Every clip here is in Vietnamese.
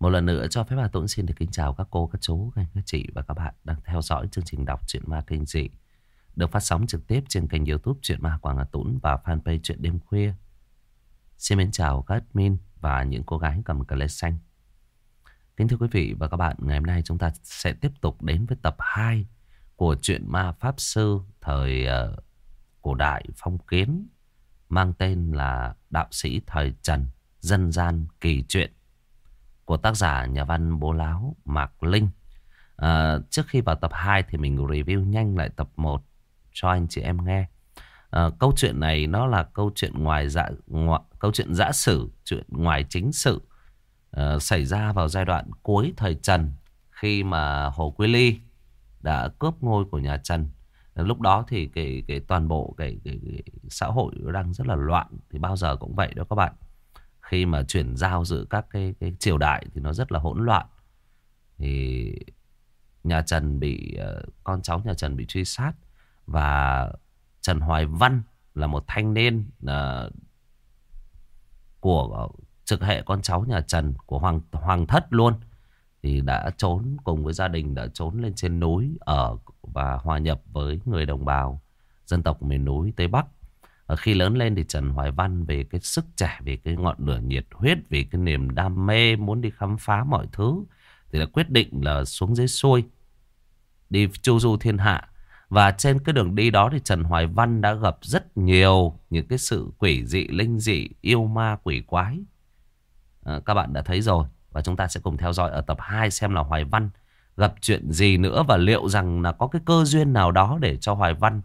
Một lần nữa cho phép bà Tuấn xin được kính chào các cô, các chú, các anh, các chị và các bạn đang theo dõi chương trình đọc truyện ma kinh dị được phát sóng trực tiếp trên kênh youtube truyện ma Quảng Hà Tuấn và fanpage truyện đêm khuya. Xin mến chào các admin và những cô gái cầm cờ lê xanh. Kính thưa quý vị và các bạn, ngày hôm nay chúng ta sẽ tiếp tục đến với tập 2 của truyện ma Pháp Sư thời uh, cổ đại phong kiến mang tên là Đạo sĩ thời Trần, dân gian kỳ truyện của tác giả nhà văn bố láo Mạc Linh. À, trước khi vào tập 2 thì mình review nhanh lại tập 1 cho anh chị em nghe. À, câu chuyện này nó là câu chuyện ngoài dạ ngoại, câu chuyện giả sử, chuyện ngoài chính sự à, xảy ra vào giai đoạn cuối thời Trần khi mà Hồ Quý Ly đã cướp ngôi của nhà Trần. À, lúc đó thì cái cái toàn bộ cái, cái, cái xã hội đang rất là loạn thì bao giờ cũng vậy đó các bạn khi mà chuyển giao giữa các cái, cái triều đại thì nó rất là hỗn loạn. Thì nhà Trần bị ờ, con cháu nhà Trần bị truy sát và Trần Hoài Văn là một thanh niên uh, của trực hệ con cháu nhà Trần của hoàng hoàng thất luôn thì đã trốn cùng với gia đình đã trốn lên trên núi ở và hòa nhập với người đồng bào dân tộc miền núi Tây Bắc khi lớn lên thì Trần Hoài Văn về cái sức trẻ, về cái ngọn lửa nhiệt huyết, vì cái niềm đam mê muốn đi khám phá mọi thứ thì đã quyết định là xuống dưới xuôi đi chu du thiên hạ. Và trên cái đường đi đó thì Trần Hoài Văn đã gặp rất nhiều những cái sự quỷ dị, linh dị, yêu ma, quỷ quái. À, các bạn đã thấy rồi. Và chúng ta sẽ cùng theo dõi ở tập 2 xem là Hoài Văn gặp chuyện gì nữa và liệu rằng là có cái cơ duyên nào đó để cho Hoài Văn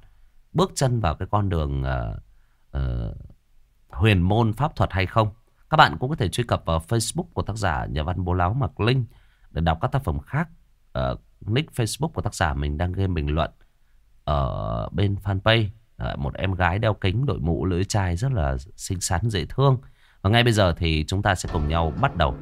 bước chân vào cái con đường uh, uh, huyền môn pháp thuật hay không. Các bạn cũng có thể truy cập vào Facebook của tác giả nhà văn bố láo Mạc Linh để đọc các tác phẩm khác. Uh, nick Facebook của tác giả mình đang game bình luận ở bên fanpage. Uh, một em gái đeo kính đội mũ lưỡi chai rất là xinh xắn dễ thương. Và ngay bây giờ thì chúng ta sẽ cùng nhau bắt đầu.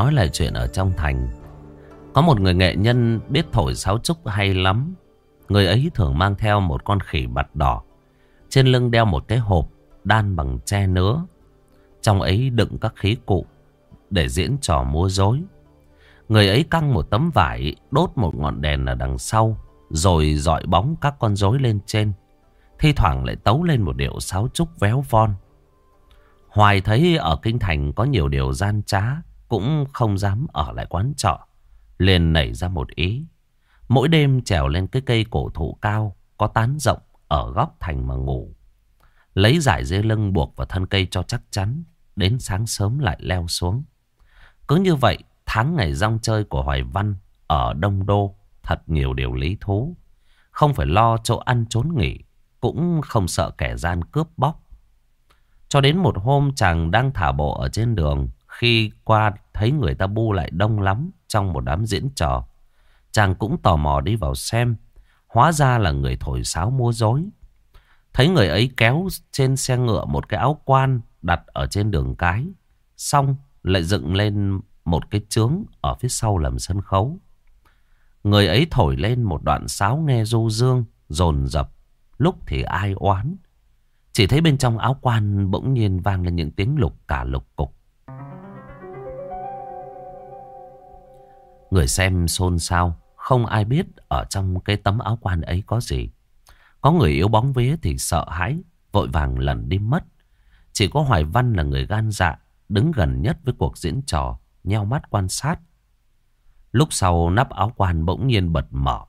Nói lại chuyện ở trong thành. Có một người nghệ nhân biết thổi sáo trúc hay lắm. Người ấy thường mang theo một con khỉ bặt đỏ, Trên lưng đeo một cái hộp đan bằng tre nứa. Trong ấy đựng các khí cụ Để diễn trò múa rối Người ấy căng một tấm vải, Đốt một ngọn đèn ở đằng sau, Rồi dọi bóng các con rối lên trên. Thi thoảng lại tấu lên một điệu sáo trúc véo von. Hoài thấy ở kinh thành có nhiều điều gian trá cũng không dám ở lại quán trọ. Liền nảy ra một ý. Mỗi đêm trèo lên cái cây cổ thụ cao, có tán rộng ở góc thành mà ngủ. Lấy giải dây lưng buộc vào thân cây cho chắc chắn. Đến sáng sớm lại leo xuống. Cứ như vậy, tháng ngày rong chơi của Hoài Văn ở Đông Đô thật nhiều điều lý thú. Không phải lo chỗ ăn trốn nghỉ. Cũng không sợ kẻ gian cướp bóc. Cho đến một hôm chàng đang thả bộ ở trên đường khi qua thấy người ta bu lại đông lắm trong một đám diễn trò. Chàng cũng tò mò đi vào xem. Hóa ra là người thổi sáo múa rối. Thấy người ấy kéo trên xe ngựa một cái áo quan đặt ở trên đường cái. Xong lại dựng lên một cái trướng ở phía sau làm sân khấu. Người ấy thổi lên một đoạn sáo nghe du dương, rồn rập, Lúc thì ai oán. Chỉ thấy bên trong áo quan bỗng nhiên vang lên những tiếng lục cả lục cục. Người xem xôn xao, không ai biết ở trong cái tấm áo quan ấy có gì. Có người yếu bóng vía thì sợ hãi, vội vàng lần đi mất. Chỉ có Hoài Văn là người gan dạ, đứng gần nhất với cuộc diễn trò, nheo mắt quan sát. Lúc sau nắp áo quan bỗng nhiên bật mở.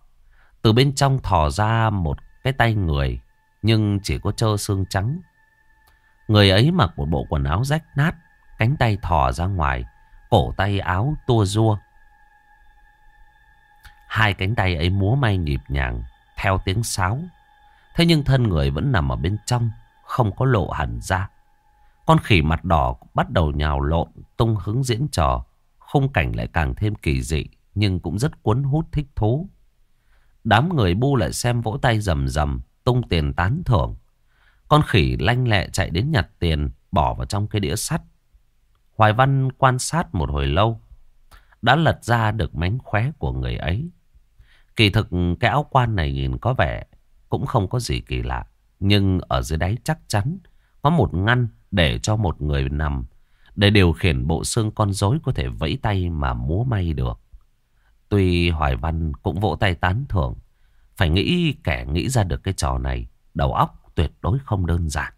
Từ bên trong thò ra một cái tay người, nhưng chỉ có trơ xương trắng. Người ấy mặc một bộ quần áo rách nát, cánh tay thò ra ngoài, cổ tay áo tua rua. Hai cánh tay ấy múa may nhịp nhàng theo tiếng sáo. Thế nhưng thân người vẫn nằm ở bên trong, không có lộ hẳn ra. Con khỉ mặt đỏ bắt đầu nhào lộn, tung hứng diễn trò. Khung cảnh lại càng thêm kỳ dị, nhưng cũng rất cuốn hút thích thú. Đám người bu lại xem vỗ tay rầm rầm, tung tiền tán thưởng. Con khỉ lanh lẹ chạy đến nhặt tiền, bỏ vào trong cái đĩa sắt. Hoài Văn quan sát một hồi lâu, đã lật ra được mánh khóe của người ấy. Kỳ thực cái áo quan này nhìn có vẻ cũng không có gì kỳ lạ. Nhưng ở dưới đáy chắc chắn có một ngăn để cho một người nằm. Để điều khiển bộ xương con rối có thể vẫy tay mà múa may được. Tuy Hoài Văn cũng vỗ tay tán thưởng. Phải nghĩ kẻ nghĩ ra được cái trò này. Đầu óc tuyệt đối không đơn giản.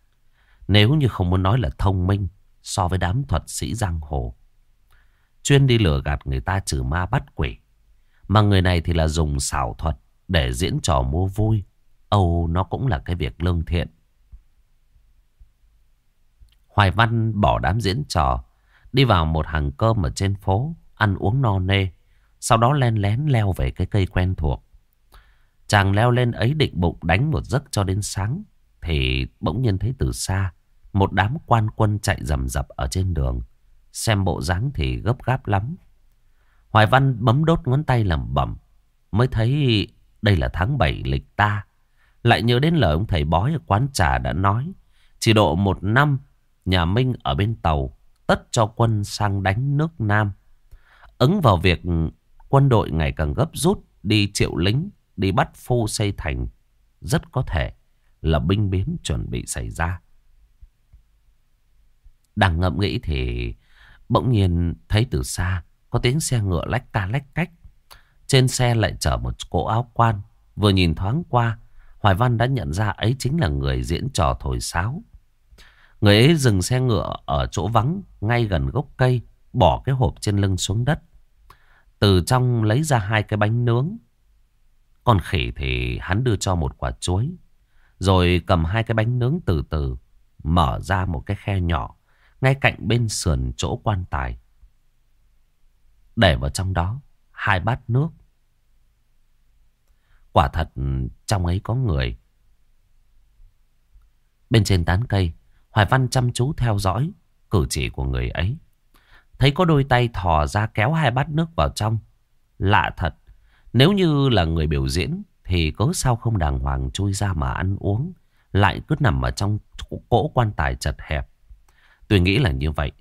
Nếu như không muốn nói là thông minh so với đám thuật sĩ giang hồ. Chuyên đi lừa gạt người ta trừ ma bắt quỷ. Mà người này thì là dùng xảo thuật để diễn trò mua vui. Âu nó cũng là cái việc lương thiện. Hoài Văn bỏ đám diễn trò, đi vào một hàng cơm ở trên phố, ăn uống no nê. Sau đó len lén leo về cái cây quen thuộc. Chàng leo lên ấy định bụng đánh một giấc cho đến sáng. Thì bỗng nhiên thấy từ xa, một đám quan quân chạy rầm rập ở trên đường. Xem bộ dáng thì gấp gáp lắm. Hoài Văn bấm đốt ngón tay làm bẩm. Mới thấy đây là tháng 7 lịch ta. Lại nhớ đến lời ông thầy bói ở quán trà đã nói. Chỉ độ một năm, nhà Minh ở bên tàu tất cho quân sang đánh nước Nam. Ứng vào việc quân đội ngày càng gấp rút đi triệu lính, đi bắt phu xây thành. Rất có thể là binh biến chuẩn bị xảy ra. Đang ngậm nghĩ thì bỗng nhiên thấy từ xa có tiếng xe ngựa lách ta lách cách. Trên xe lại chở một cỗ áo quan. Vừa nhìn thoáng qua, Hoài Văn đã nhận ra ấy chính là người diễn trò thổi sáo. Người ấy dừng xe ngựa ở chỗ vắng, ngay gần gốc cây, bỏ cái hộp trên lưng xuống đất. Từ trong lấy ra hai cái bánh nướng. Còn khỉ thì hắn đưa cho một quả chuối. Rồi cầm hai cái bánh nướng từ từ, mở ra một cái khe nhỏ, ngay cạnh bên sườn chỗ quan tài. Để vào trong đó hai bát nước. Quả thật trong ấy có người. Bên trên tán cây, Hoài Văn chăm chú theo dõi cử chỉ của người ấy. Thấy có đôi tay thò ra kéo hai bát nước vào trong. Lạ thật, nếu như là người biểu diễn thì cớ sao không đàng hoàng chui ra mà ăn uống. Lại cứ nằm ở trong cỗ quan tài chật hẹp. Tôi nghĩ là như vậy.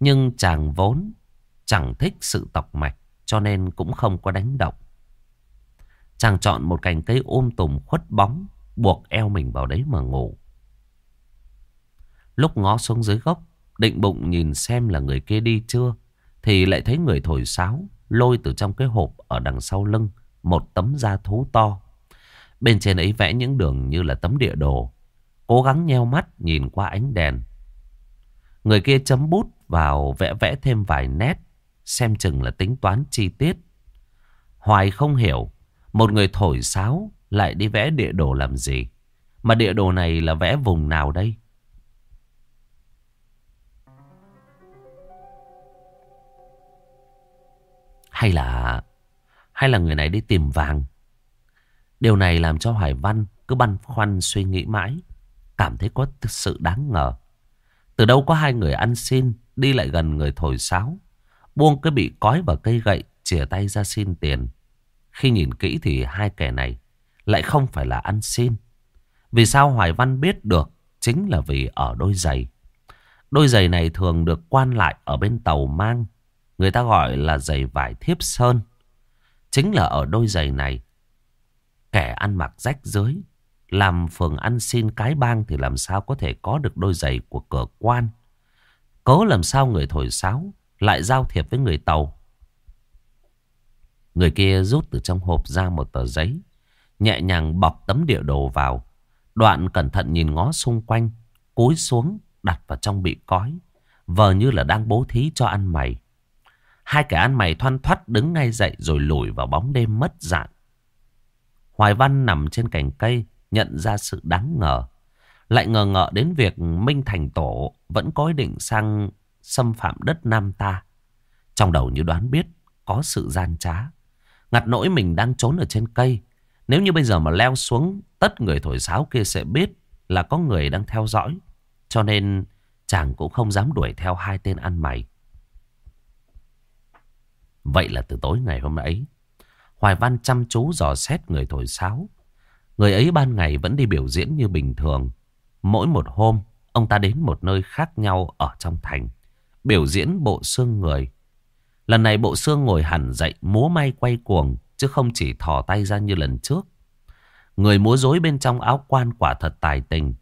Nhưng chàng vốn chẳng thích sự tọc mạch, cho nên cũng không có đánh động. Chàng chọn một cành cây ôm tùm khuất bóng, buộc eo mình vào đấy mà ngủ. Lúc ngó xuống dưới gốc, định bụng nhìn xem là người kia đi chưa, thì lại thấy người thổi sáo lôi từ trong cái hộp ở đằng sau lưng một tấm da thú to. Bên trên ấy vẽ những đường như là tấm địa đồ. Cố gắng nheo mắt nhìn qua ánh đèn. Người kia chấm bút vào vẽ vẽ thêm vài nét Xem chừng là tính toán chi tiết. Hoài không hiểu, Một người thổi sáo Lại đi vẽ địa đồ làm gì? Mà địa đồ này là vẽ vùng nào đây? Hay là Hay là người này đi tìm vàng? Điều này làm cho Hoài Văn Cứ băn khoăn suy nghĩ mãi, Cảm thấy có sự đáng ngờ. Từ đâu có hai người ăn xin Đi lại gần người thổi sáo? Buông cái bị cói vào cây gậy, Chìa tay ra xin tiền. Khi nhìn kỹ thì hai kẻ này Lại không phải là ăn xin. Vì sao Hoài Văn biết được Chính là vì ở đôi giày. Đôi giày này thường được quan lại Ở bên tàu mang. Người ta gọi là giày vải thiếp sơn. Chính là ở đôi giày này, Kẻ ăn mặc rách dưới, Làm phường ăn xin cái bang Thì làm sao có thể có được đôi giày của cửa quan? Cố làm sao người thổi sáo? Lại giao thiệp với người tàu. Người kia rút từ trong hộp ra một tờ giấy, nhẹ nhàng bọc tấm địa đồ vào. Đoạn cẩn thận nhìn ngó xung quanh, cúi xuống đặt vào trong bị cói, vờ như là đang bố thí cho ăn mày. Hai kẻ ăn mày thoăn thoắt đứng ngay dậy rồi lùi vào bóng đêm mất dạng. Hoài Văn nằm trên cành cây, nhận ra sự đáng ngờ. Lại ngờ ngợ đến việc Minh Thành Tổ vẫn có ý định sang xâm phạm đất Nam ta. Trong đầu như đoán biết có sự gian trá. Ngặt nỗi mình đang trốn ở trên cây. Nếu như bây giờ mà leo xuống tất người thổi sáo kia sẽ biết là có người đang theo dõi. Cho nên chàng cũng không dám đuổi theo hai tên ăn mày. Vậy là từ tối ngày hôm ấy, Hoài Văn chăm chú dò xét người thổi sáo. Người ấy ban ngày vẫn đi biểu diễn như bình thường. Mỗi một hôm, ông ta đến một nơi khác nhau ở trong thành. Biểu diễn bộ xương người. Lần này bộ xương ngồi hẳn dậy, múa may quay cuồng, chứ không chỉ thò tay ra như lần trước. Người múa rối bên trong áo quan quả thật tài tình.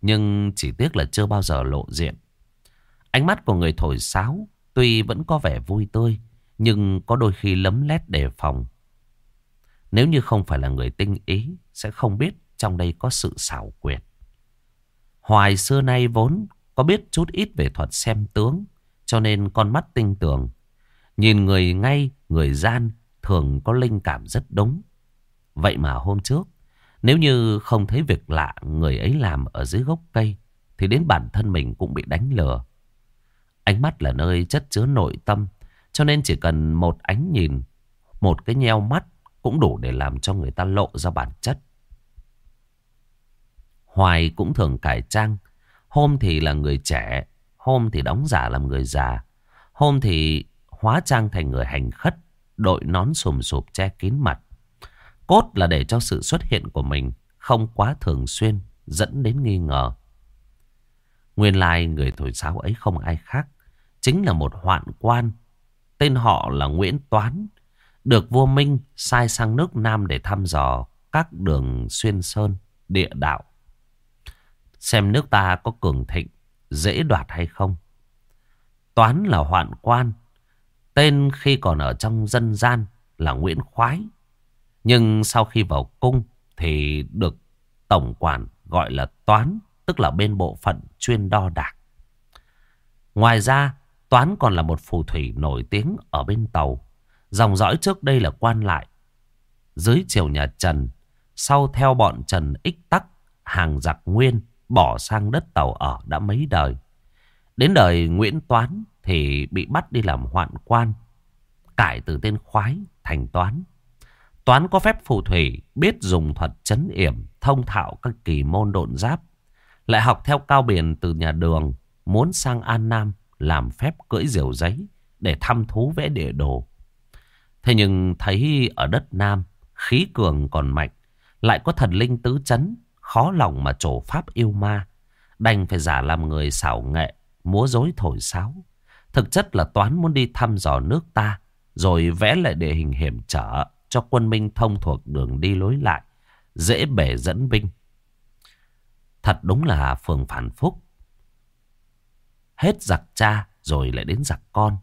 Nhưng chỉ tiếc là chưa bao giờ lộ diện. Ánh mắt của người thổi sáo tuy vẫn có vẻ vui tươi, nhưng có đôi khi lấm lét đề phòng. Nếu như không phải là người tinh ý, sẽ không biết trong đây có sự xảo quyệt. Hoài xưa nay vốn có biết chút ít về thuật xem tướng, cho nên con mắt tinh tường. Nhìn người ngay, người gian, thường có linh cảm rất đúng. Vậy mà hôm trước, nếu như không thấy việc lạ người ấy làm ở dưới gốc cây, thì đến bản thân mình cũng bị đánh lừa. Ánh mắt là nơi chất chứa nội tâm, cho nên chỉ cần một ánh nhìn, một cái nheo mắt cũng đủ để làm cho người ta lộ ra bản chất. Hoài cũng thường cải trang, hôm thì là người trẻ, hôm thì đóng giả làm người già, hôm thì hóa trang thành người hành khất, đội nón sùm sụp che kín mặt. Cốt là để cho sự xuất hiện của mình không quá thường xuyên, dẫn đến nghi ngờ. Nguyên lai người thổi sáo ấy không ai khác, chính là một hoạn quan. Tên họ là Nguyễn Toán, được vua Minh sai sang nước Nam để thăm dò các đường xuyên sơn, địa đạo. Xem nước ta có cường thịnh, dễ đoạt hay không. Toán là hoạn quan, tên khi còn ở trong dân gian là Nguyễn Khoái. Nhưng sau khi vào cung thì được tổng quản gọi là toán, tức là bên bộ phận chuyên đo đạc. Ngoài ra, toán còn là một phù thủy nổi tiếng ở bên tàu. Dòng dõi trước đây là quan lại. Dưới triều nhà Trần, sau theo bọn Trần ích tắc, hàng giặc nguyên, bỏ sang đất tàu ở đã mấy đời. Đến đời Nguyễn Toán thì bị bắt đi làm hoạn quan, cải từ tên khoái thành Toán. Toán có phép phù thủy, biết dùng thuật chấn yểm, thông thạo các kỳ môn độn giáp. Lại học theo cao biển từ nhà đường, muốn sang An Nam làm phép cưỡi diều giấy để thăm thú vẽ địa đồ. Thế nhưng thấy ở đất Nam, khí cường còn mạnh, lại có thần linh tứ chấn, khó lòng mà trổ pháp yêu ma. Đành phải giả làm người xảo nghệ, múa rối thổi sáo. Thực chất là toán muốn đi thăm dò nước ta, rồi vẽ lại địa hình hiểm trở cho quân Minh thông thuộc đường đi lối lại, dễ bể dẫn binh. Thật đúng là phường phản phúc. Hết giặc cha rồi lại đến giặc con.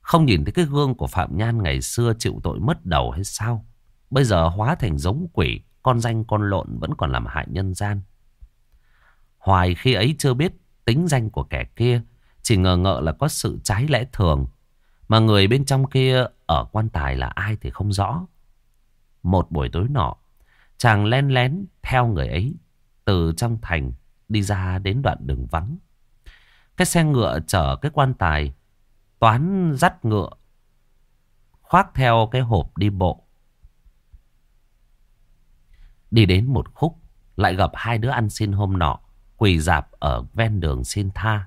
Không nhìn thấy cái gương của Phạm Nhan ngày xưa chịu tội mất đầu hay sao? Bây giờ hóa thành giống quỷ, con danh con lộn vẫn còn làm hại nhân gian. Hoài khi ấy chưa biết tính danh của kẻ kia, chỉ ngờ ngợ là có sự trái lẽ thường. Mà người bên trong kia ở quan tài là ai thì không rõ. Một buổi tối nọ, chàng len lén theo người ấy từ trong thành đi ra đến đoạn đường vắng. Cái xe ngựa chở cái quan tài Toán dắt ngựa khoác theo cái hộp đi bộ. Đi đến một khúc lại gặp hai đứa ăn xin hôm nọ quỳ dạp ở ven đường xin tha.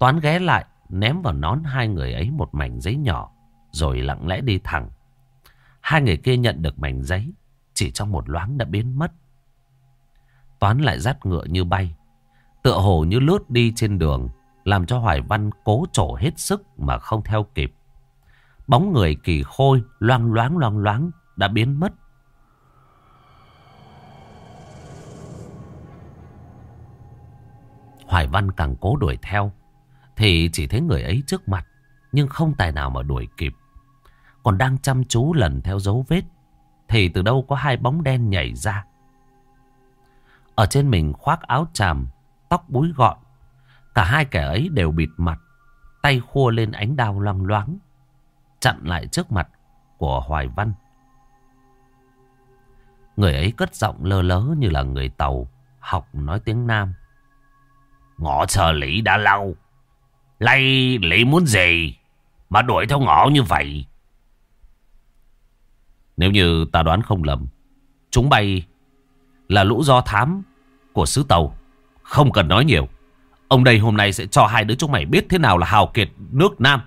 Toán ghé lại ném vào nón hai người ấy một mảnh giấy nhỏ rồi lặng lẽ đi thẳng. Hai người kia nhận được mảnh giấy chỉ trong một loáng đã biến mất. Toán lại dắt ngựa như bay, tựa hồ như lướt đi trên đường, làm cho Hoài Văn cố trổ hết sức mà không theo kịp. Bóng người kỳ khôi loang loáng loang loáng đã biến mất. Hoài Văn càng cố đuổi theo thì chỉ thấy người ấy trước mặt nhưng không tài nào mà đuổi kịp. Còn đang chăm chú lần theo dấu vết thì từ đâu có hai bóng đen nhảy ra. Ở trên mình khoác áo tràm, tóc búi gọn. Cả hai kẻ ấy đều bịt mặt, tay khua lên ánh đao loang loáng, chặn lại trước mặt của Hoài Văn. Người ấy cất giọng lơ lớ như là người tàu, học nói tiếng Nam. Ngọ chờ Lý đã lâu, lây Lý muốn gì mà đuổi theo ngõ như vậy? Nếu như ta đoán không lầm, chúng bay là lũ do thám của sứ tàu. Không cần nói nhiều. Ông đây hôm nay sẽ cho hai đứa chúng mày biết thế nào là hào kiệt nước Nam.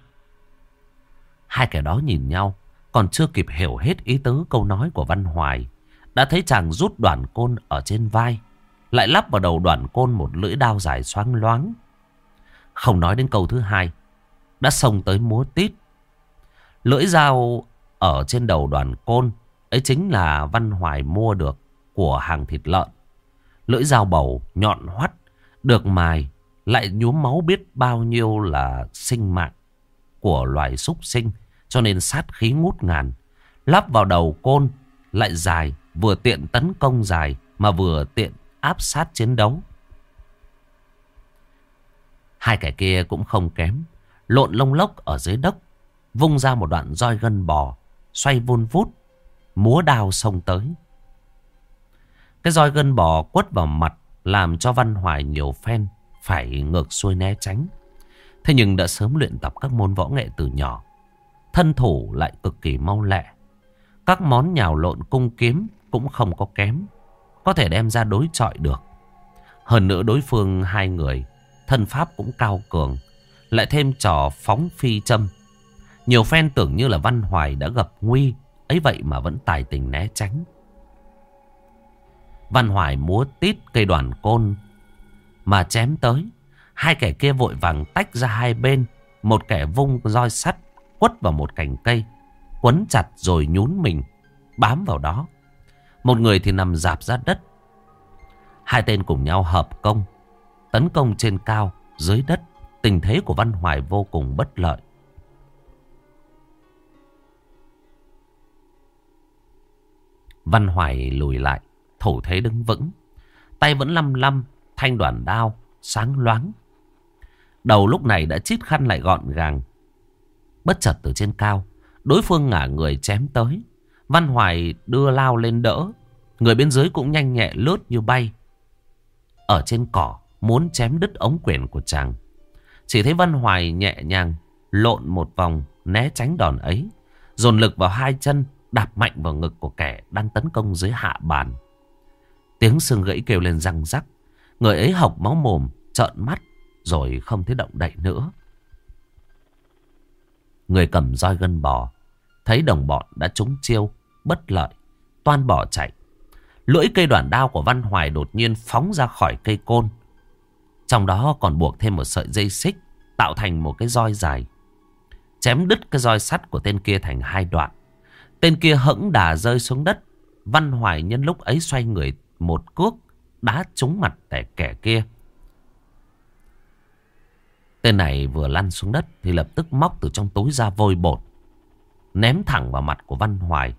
Hai kẻ đó nhìn nhau, còn chưa kịp hiểu hết ý tứ câu nói của Văn Hoài. Đã thấy chàng rút đoàn côn ở trên vai, lại lắp vào đầu đoàn côn một lưỡi đao dài xoáng loáng. Không nói đến câu thứ hai, đã xông tới múa tít. Lưỡi dao ở trên đầu đoàn côn, ấy chính là Văn Hoài mua được của hàng thịt lợn. Lưỡi dao bầu nhọn hoắt, được mài, lại nhuốm máu biết bao nhiêu là sinh mạng của loài súc sinh, cho nên sát khí ngút ngàn. Lắp vào đầu côn, lại dài, vừa tiện tấn công dài, mà vừa tiện áp sát chiến đấu. Hai kẻ kia cũng không kém, lộn lông lốc ở dưới đất, vung ra một đoạn roi gân bò, xoay vun vút, múa đao sông tới. Cái roi gân bò quất vào mặt làm cho Văn Hoài nhiều phen phải ngược xuôi né tránh. Thế nhưng đã sớm luyện tập các môn võ nghệ từ nhỏ. Thân thủ lại cực kỳ mau lẹ. Các món nhào lộn cung kiếm cũng không có kém. Có thể đem ra đối chọi được. Hơn nữa đối phương hai người, thân pháp cũng cao cường. Lại thêm trò phóng phi châm. Nhiều phen tưởng như là Văn Hoài đã gặp nguy. Ấy vậy mà vẫn tài tình né tránh. Văn Hoài múa tít cây đoàn côn mà chém tới. Hai kẻ kia vội vàng tách ra hai bên. Một kẻ vung roi sắt quất vào một cành cây. Quấn chặt rồi nhún mình. Bám vào đó. Một người thì nằm dạp ra đất. Hai tên cùng nhau hợp công. Tấn công trên cao, dưới đất. Tình thế của Văn Hoài vô cùng bất lợi. Văn Hoài lùi lại, thủ thế đứng vững. Tay vẫn lăm lăm, thanh đoàn đao, sáng loáng. Đầu lúc này đã chít khăn lại gọn gàng. Bất chợt từ trên cao, đối phương ngả người chém tới. Văn Hoài đưa lao lên đỡ. Người bên dưới cũng nhanh nhẹ lướt như bay. Ở trên cỏ, muốn chém đứt ống quyển của chàng. Chỉ thấy Văn Hoài nhẹ nhàng, lộn một vòng, né tránh đòn ấy. Dồn lực vào hai chân, đạp mạnh vào ngực của kẻ đang tấn công dưới hạ bàn. Tiếng xương gãy kêu lên răng rắc. Người ấy học máu mồm, trợn mắt, rồi không thấy động đậy nữa. Người cầm roi gân bò, thấy đồng bọn đã trúng chiêu, bất lợi, toan bỏ chạy. Lưỡi cây đoạn đao của Văn Hoài đột nhiên phóng ra khỏi cây côn. Trong đó còn buộc thêm một sợi dây xích, tạo thành một cái roi dài. Chém đứt cái roi sắt của tên kia thành hai đoạn. Tên kia hững đà rơi xuống đất. Văn Hoài nhân lúc ấy xoay người một cước đá trúng mặt tẻ kẻ kia. Tên này vừa lăn xuống đất thì lập tức móc từ trong túi ra vôi bột. Ném thẳng vào mặt của Văn Hoài.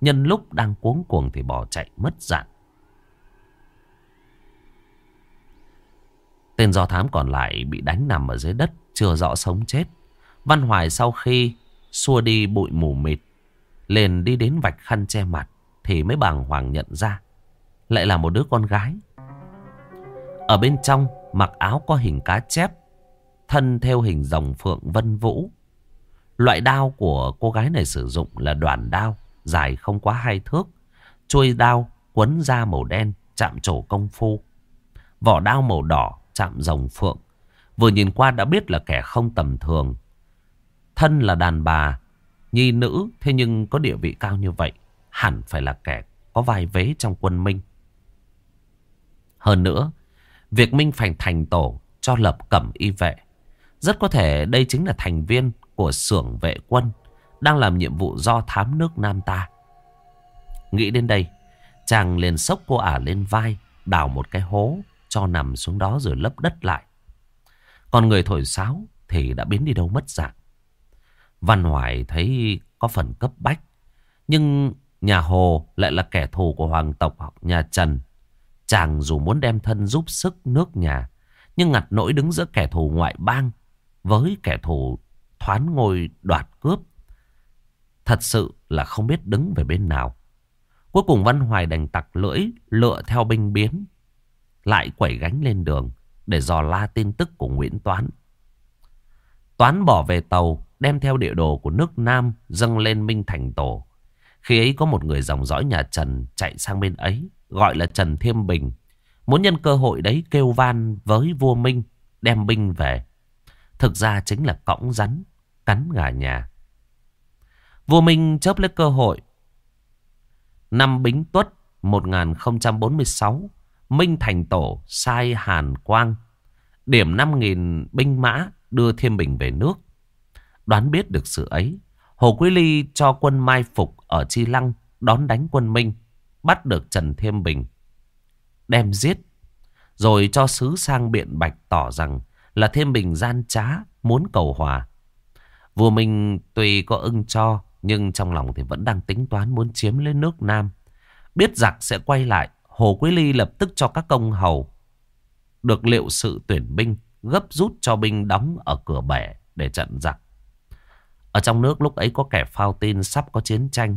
Nhân lúc đang cuống cuồng thì bỏ chạy mất dạng. Tên do thám còn lại bị đánh nằm ở dưới đất, chưa rõ sống chết. Văn Hoài sau khi xua đi bụi mù mịt, liền đi đến vạch khăn che mặt, thì mới bàng hoàng nhận ra. Lại là một đứa con gái. Ở bên trong mặc áo có hình cá chép, thân theo hình rồng phượng vân vũ. Loại đao của cô gái này sử dụng là đoàn đao, dài không quá hai thước. Chuôi đao quấn da màu đen, chạm trổ công phu. Vỏ đao màu đỏ, chạm rồng phượng. Vừa nhìn qua đã biết là kẻ không tầm thường. Thân là đàn bà, nhi nữ, thế nhưng có địa vị cao như vậy. Hẳn phải là kẻ có vai vế trong quân Minh. Hơn nữa, việc Minh Phành thành tổ cho lập cẩm y vệ. Rất có thể đây chính là thành viên của xưởng vệ quân đang làm nhiệm vụ do thám nước Nam ta. Nghĩ đến đây, chàng liền sốc cô ả lên vai, đào một cái hố cho nằm xuống đó rồi lấp đất lại. Còn người thổi sáo thì đã biến đi đâu mất dạng. Văn Hoài thấy có phần cấp bách. Nhưng nhà Hồ lại là kẻ thù của hoàng tộc nhà Trần. Chàng dù muốn đem thân giúp sức nước nhà. Nhưng ngặt nỗi đứng giữa kẻ thù ngoại bang với kẻ thù thoán ngôi đoạt cướp. Thật sự là không biết đứng về bên nào. Cuối cùng Văn Hoài đành tặc lưỡi lựa theo binh biến. Lại quẩy gánh lên đường để dò la tin tức của Nguyễn Toán. Toán bỏ về tàu đem theo địa đồ của nước Nam dâng lên Minh Thành Tổ. Khi ấy có một người dòng dõi nhà Trần chạy sang bên ấy gọi là Trần Thiêm Bình. Muốn nhân cơ hội đấy kêu van với vua Minh đem binh về. Thực ra chính là cõng rắn, cắn gà nhà. Vua Minh chớp lấy cơ hội. Năm Bính Tuất 1046, Minh Thành Tổ sai Hàn Quang. Điểm 5.000 binh mã đưa Thiên Bình về nước. Đoán biết được sự ấy, Hồ Quý Ly cho quân mai phục ở Chi Lăng đón đánh quân Minh, bắt được Trần Thiên Bình, đem giết, rồi cho sứ sang biện bạch tỏ rằng là Thiên Bình gian trá, muốn cầu hòa. Vua Minh tuy có ưng cho, nhưng trong lòng thì vẫn đang tính toán muốn chiếm lấy nước Nam. Biết giặc sẽ quay lại, Hồ Quý Ly lập tức cho các công hầu được liệu sự tuyển binh, gấp rút cho binh đóng ở cửa bể để trận giặc. Ở trong nước lúc ấy có kẻ phao tin sắp có chiến tranh.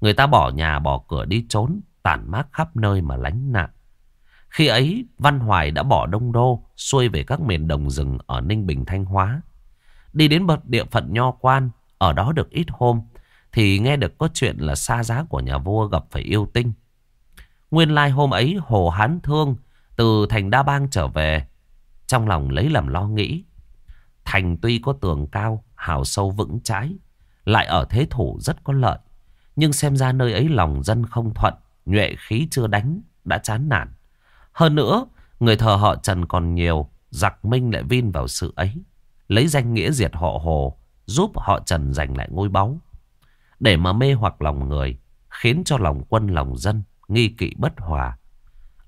Người ta bỏ nhà bỏ cửa đi trốn, tản mát khắp nơi mà lánh nạn. Khi ấy, Văn Hoài đã bỏ Đông Đô, xuôi về các miền đồng rừng ở Ninh Bình Thanh Hóa. Đi đến bậc địa phận Nho Quan, ở đó được ít hôm, thì nghe được có chuyện là xa giá của nhà vua gặp phải yêu tinh. Nguyên lai hôm ấy Hồ Hán Thương từ thành Đa Bang trở về, trong lòng lấy làm lo nghĩ. Thành tuy có tường cao, hào sâu vững chãi, lại ở thế thủ rất có lợi. Nhưng xem ra nơi ấy lòng dân không thuận, nhuệ khí chưa đánh, đã chán nản. Hơn nữa, người thờ họ Trần còn nhiều, giặc minh lại vin vào sự ấy. Lấy danh nghĩa diệt họ Hồ, giúp họ Trần giành lại ngôi báu. Để mà mê hoặc lòng người, khiến cho lòng quân lòng dân nghi kỵ bất hòa.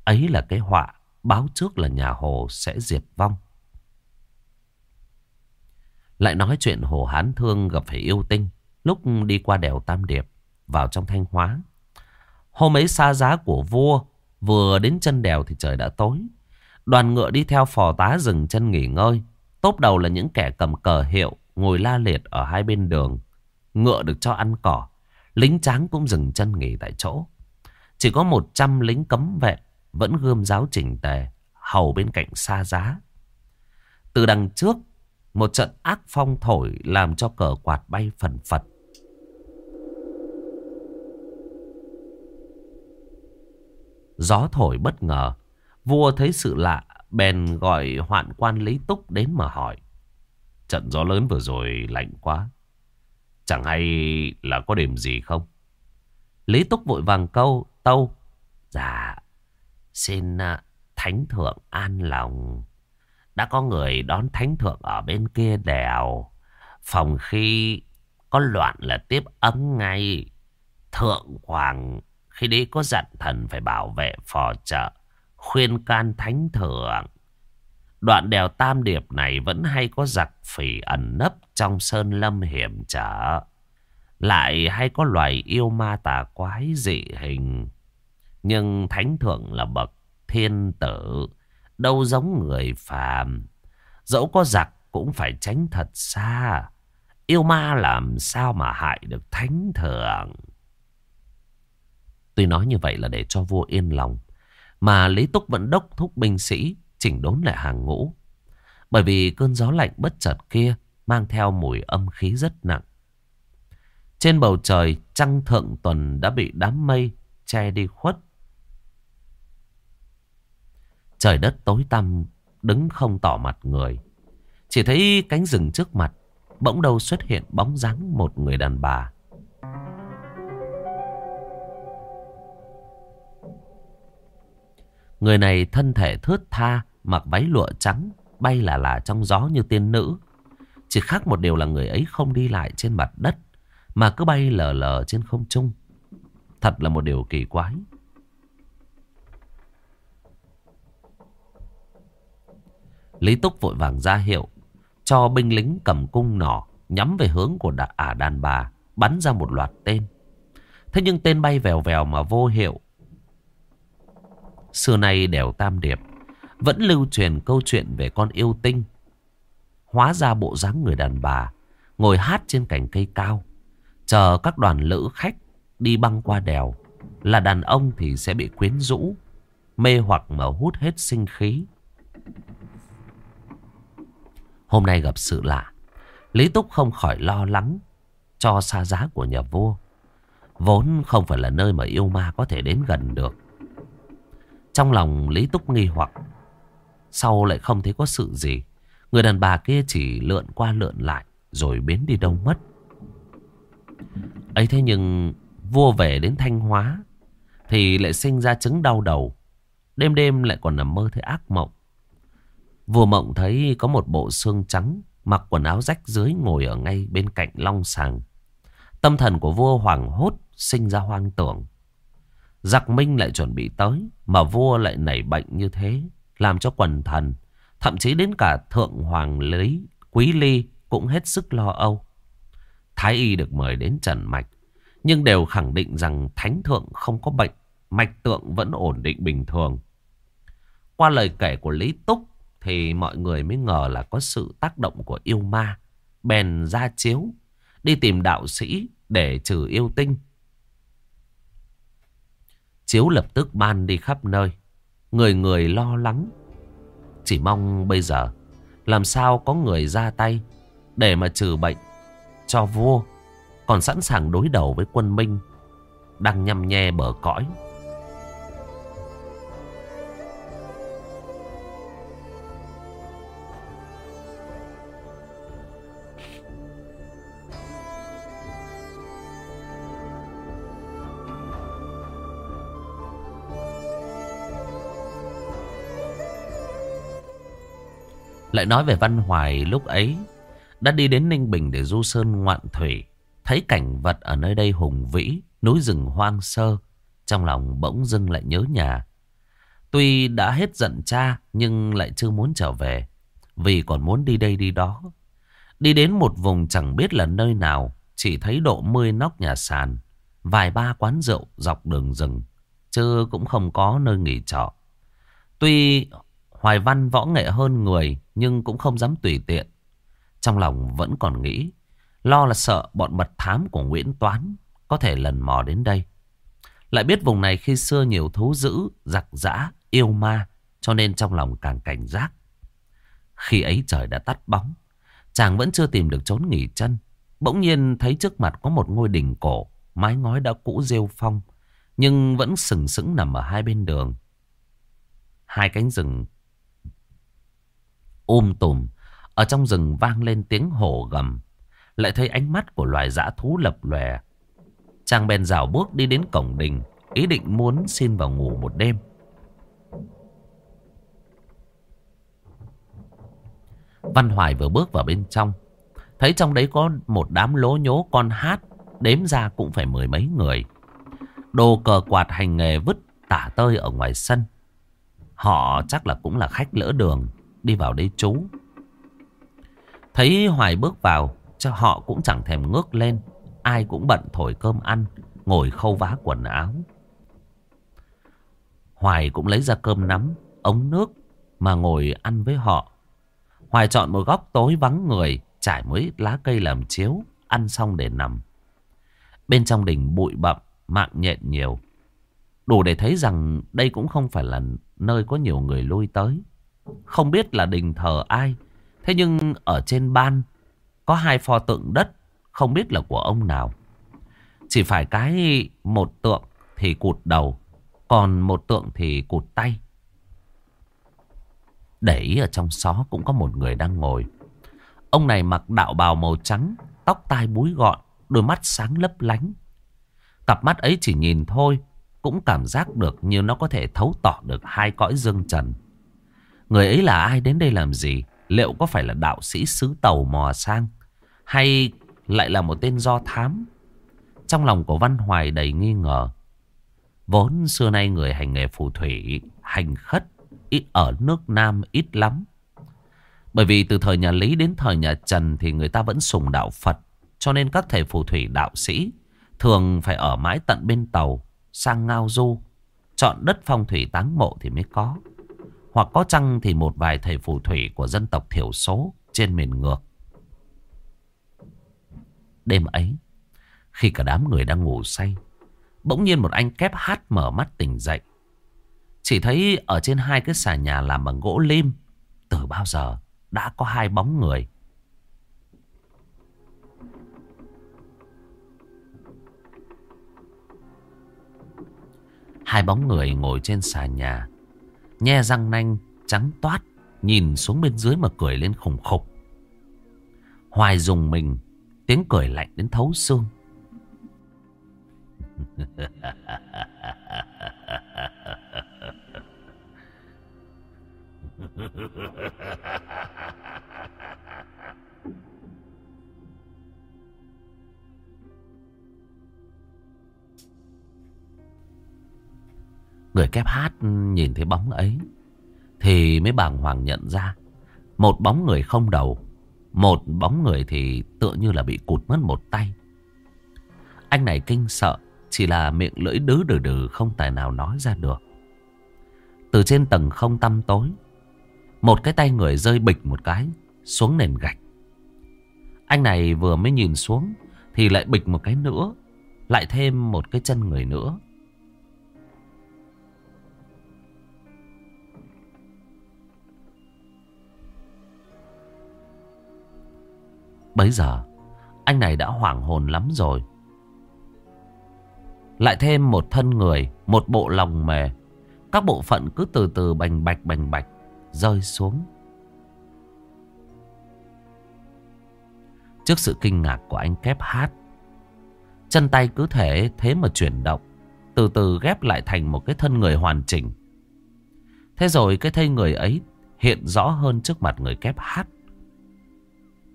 Ấy là cái họa, báo trước là nhà Hồ sẽ diệt vong. Lại nói chuyện Hồ Hán Thương gặp phải yêu tinh lúc đi qua đèo Tam Điệp vào trong Thanh Hóa. Hôm ấy xa giá của vua vừa đến chân đèo thì trời đã tối. Đoàn ngựa đi theo phò tá dừng chân nghỉ ngơi. Tốt đầu là những kẻ cầm cờ hiệu ngồi la liệt ở hai bên đường. Ngựa được cho ăn cỏ. Lính tráng cũng dừng chân nghỉ tại chỗ. Chỉ có một trăm lính cấm vệ vẫn gươm giáo chỉnh tề hầu bên cạnh xa giá. Từ đằng trước một trận ác phong thổi làm cho cờ quạt bay phần phật. Gió thổi bất ngờ. Vua thấy sự lạ, bèn gọi hoạn quan Lý Túc đến mà hỏi. Trận gió lớn vừa rồi lạnh quá. Chẳng hay là có điểm gì không? Lý Túc vội vàng câu, tâu. Dạ, xin à, thánh thượng an lòng. Đã có người đón thánh thượng ở bên kia đèo. Phòng khi có loạn là tiếp ấm ngay. Thượng hoàng khi đi có dặn thần phải bảo vệ phò trợ. Khuyên can thánh thượng. Đoạn đèo Tam Điệp này vẫn hay có giặc phỉ ẩn nấp trong sơn lâm hiểm trở. Lại hay có loài yêu ma tà quái dị hình. Nhưng thánh thượng là bậc thiên tử, đâu giống người phàm. Dẫu có giặc cũng phải tránh thật xa. Yêu ma làm sao mà hại được thánh thượng. Tuy nói như vậy là để cho vua yên lòng. Mà Lý Túc vẫn đốc thúc binh sĩ chỉnh đốn lại hàng ngũ. Bởi vì cơn gió lạnh bất chợt kia mang theo mùi âm khí rất nặng. Trên bầu trời trăng thượng tuần đã bị đám mây che đi khuất. Trời đất tối tăm, đứng không tỏ mặt người. Chỉ thấy cánh rừng trước mặt, bỗng đâu xuất hiện bóng dáng một người đàn bà. Người này thân thể thướt tha, mặc váy lụa trắng, bay là là trong gió như tiên nữ. Chỉ khác một điều là người ấy không đi lại trên mặt đất, mà cứ bay lờ lờ trên không trung. Thật là một điều kỳ quái. Lý Túc vội vàng ra hiệu. Cho binh lính cầm cung nỏ. Nhắm về hướng của đà, ả đàn bà. Bắn ra một loạt tên. Thế nhưng tên bay vèo vèo mà vô hiệu. Xưa nay đèo Tam Điệp. Vẫn lưu truyền câu chuyện về con yêu tinh. Hóa ra bộ dáng người đàn bà. Ngồi hát trên cành cây cao. Chờ các đoàn lữ khách đi băng qua đèo. Là đàn ông thì sẽ bị quyến rũ. Mê hoặc mà hút hết sinh khí. Hôm nay gặp sự lạ. Lý Túc không khỏi lo lắng cho xa giá của nhà vua. Vốn không phải là nơi mà yêu ma có thể đến gần được. Trong lòng Lý Túc nghi hoặc. Sau lại không thấy có sự gì. Người đàn bà kia chỉ lượn qua lượn lại. Rồi biến đi đâu mất. ấy thế nhưng, vua về đến Thanh Hóa. Thì lại sinh ra chứng đau đầu. Đêm đêm lại còn nằm mơ thấy ác mộng. Vua mộng thấy có một bộ xương trắng. Mặc quần áo rách dưới ngồi ở ngay bên cạnh long sàng. Tâm thần của vua hoảng hốt, sinh ra hoang tưởng. Giặc Minh lại chuẩn bị tới, mà vua lại nảy bệnh như thế, làm cho quần thần, thậm chí đến cả thượng hoàng lý, quý ly cũng hết sức lo âu. Thái y được mời đến trần mạch, nhưng đều khẳng định rằng thánh thượng không có bệnh, mạch tượng vẫn ổn định bình thường. Qua lời kể của Lý Túc thì mọi người mới ngờ là có sự tác động của yêu ma, bèn ra chiếu, đi tìm đạo sĩ để trừ yêu tinh. Chiếu lập tức ban đi khắp nơi. Người người lo lắng. Chỉ mong bây giờ, làm sao có người ra tay để mà trừ bệnh cho vua. Còn sẵn sàng đối đầu với quân Minh đang nhăm nhe bờ cõi. Lại nói về Văn Hoài lúc ấy đã đi đến Ninh Bình để du sơn ngoạn thủy. Thấy cảnh vật ở nơi đây hùng vĩ, núi rừng hoang sơ. Trong lòng bỗng dưng lại nhớ nhà. Tuy đã hết giận cha nhưng lại chưa muốn trở về. Vì còn muốn đi đây đi đó. Đi đến một vùng chẳng biết là nơi nào. Chỉ thấy độ mươi nóc nhà sàn. Vài ba quán rượu dọc đường rừng. Chứ cũng không có nơi nghỉ trọ. Tuy Hoài Văn võ nghệ hơn người nhưng cũng không dám tùy tiện. Trong lòng vẫn còn nghĩ, lo là sợ bọn mật thám của Nguyễn Toán có thể lần mò đến đây. Lại biết vùng này khi xưa nhiều thú dữ, giặc giã, yêu ma, cho nên trong lòng càng cảnh giác. Khi ấy trời đã tắt bóng, chàng vẫn chưa tìm được chốn nghỉ chân. Bỗng nhiên thấy trước mặt có một ngôi đình cổ, mái ngói đã cũ rêu phong, nhưng vẫn sừng sững nằm ở hai bên đường. Hai cánh rừng ôm tùm. Ở trong rừng vang lên tiếng hổ gầm. Lại thấy ánh mắt của loài dã thú lập lòe. Chàng bèn rào bước đi đến cổng đình. Ý định muốn xin vào ngủ một đêm. Văn Hoài vừa bước vào bên trong. Thấy trong đấy có một đám lố nhố con hát. Đếm ra cũng phải mười mấy người. Đồ cờ quạt hành nghề vứt tả tơi ở ngoài sân. Họ chắc là cũng là khách lỡ đường đi vào đây trú. Thấy Hoài bước vào, cho họ cũng chẳng thèm ngước lên. Ai cũng bận thổi cơm ăn, ngồi khâu vá quần áo. Hoài cũng lấy ra cơm nắm, ống nước mà ngồi ăn với họ. Hoài chọn một góc tối vắng người, trải mấy lá cây làm chiếu, ăn xong để nằm. Bên trong đỉnh bụi bậm, mạng nhện nhiều. Đủ để thấy rằng đây cũng không phải là nơi có nhiều người lui tới. Không biết là đình thờ ai. Thế nhưng ở trên ban có hai pho tượng đất. Không biết là của ông nào. Chỉ phải cái một tượng thì cụt đầu. Còn một tượng thì cụt tay. Để ý ở trong xó cũng có một người đang ngồi. Ông này mặc đạo bào màu trắng. Tóc tai búi gọn. Đôi mắt sáng lấp lánh. Cặp mắt ấy chỉ nhìn thôi. Cũng cảm giác được như nó có thể thấu tỏ được hai cõi dương trần. Người ấy là ai đến đây làm gì? Liệu có phải là đạo sĩ sứ tàu mò sang? Hay lại là một tên do thám? Trong lòng của Văn Hoài đầy nghi ngờ. Vốn xưa nay người hành nghề phù thủy, hành khất, ít ở nước Nam ít lắm. Bởi vì từ thời nhà Lý đến thời nhà Trần thì người ta vẫn sùng đạo Phật. Cho nên các thầy phù thủy đạo sĩ thường phải ở mãi tận bên tàu, sang ngao du. Chọn đất phong thủy táng mộ thì mới có. Hoặc có chăng thì một vài thầy phù thủy của dân tộc thiểu số trên miền ngược. Đêm ấy, khi cả đám người đang ngủ say, bỗng nhiên một anh kép hát mở mắt tỉnh dậy. Chỉ thấy ở trên hai cái xà nhà làm bằng gỗ lim, từ bao giờ đã có hai bóng người. Hai bóng người ngồi trên xà nhà Nhe răng nanh, trắng toát, Nhìn xuống bên dưới mà cười lên khủng khục. Hoài dùng mình, Tiếng cười lạnh đến thấu xương. kép hát, nhìn thấy bóng ấy, Thì mới bàng hoàng nhận ra, Một bóng người không đầu, Một bóng người thì tựa như là bị cụt mất một tay. Anh này kinh sợ, Chỉ là miệng lưỡi đứ đừ đừ, không tài nào nói ra được. Từ trên tầng không tăm tối, Một cái tay người rơi bịch một cái Xuống nền gạch. Anh này vừa mới nhìn xuống Thì lại bịch một cái nữa, Lại thêm một cái chân người nữa. Bấy giờ, Anh này đã hoảng hồn lắm rồi. Lại thêm một thân người, Một bộ lòng mề. Các bộ phận cứ từ từ bành bạch bành bạch, Rơi xuống. Trước sự kinh ngạc của anh kép hát, Chân tay cứ thể thế mà chuyển động, Từ từ ghép lại thành một cái thân người hoàn chỉnh. Thế rồi cái thây người ấy hiện rõ hơn trước mặt người kép hát.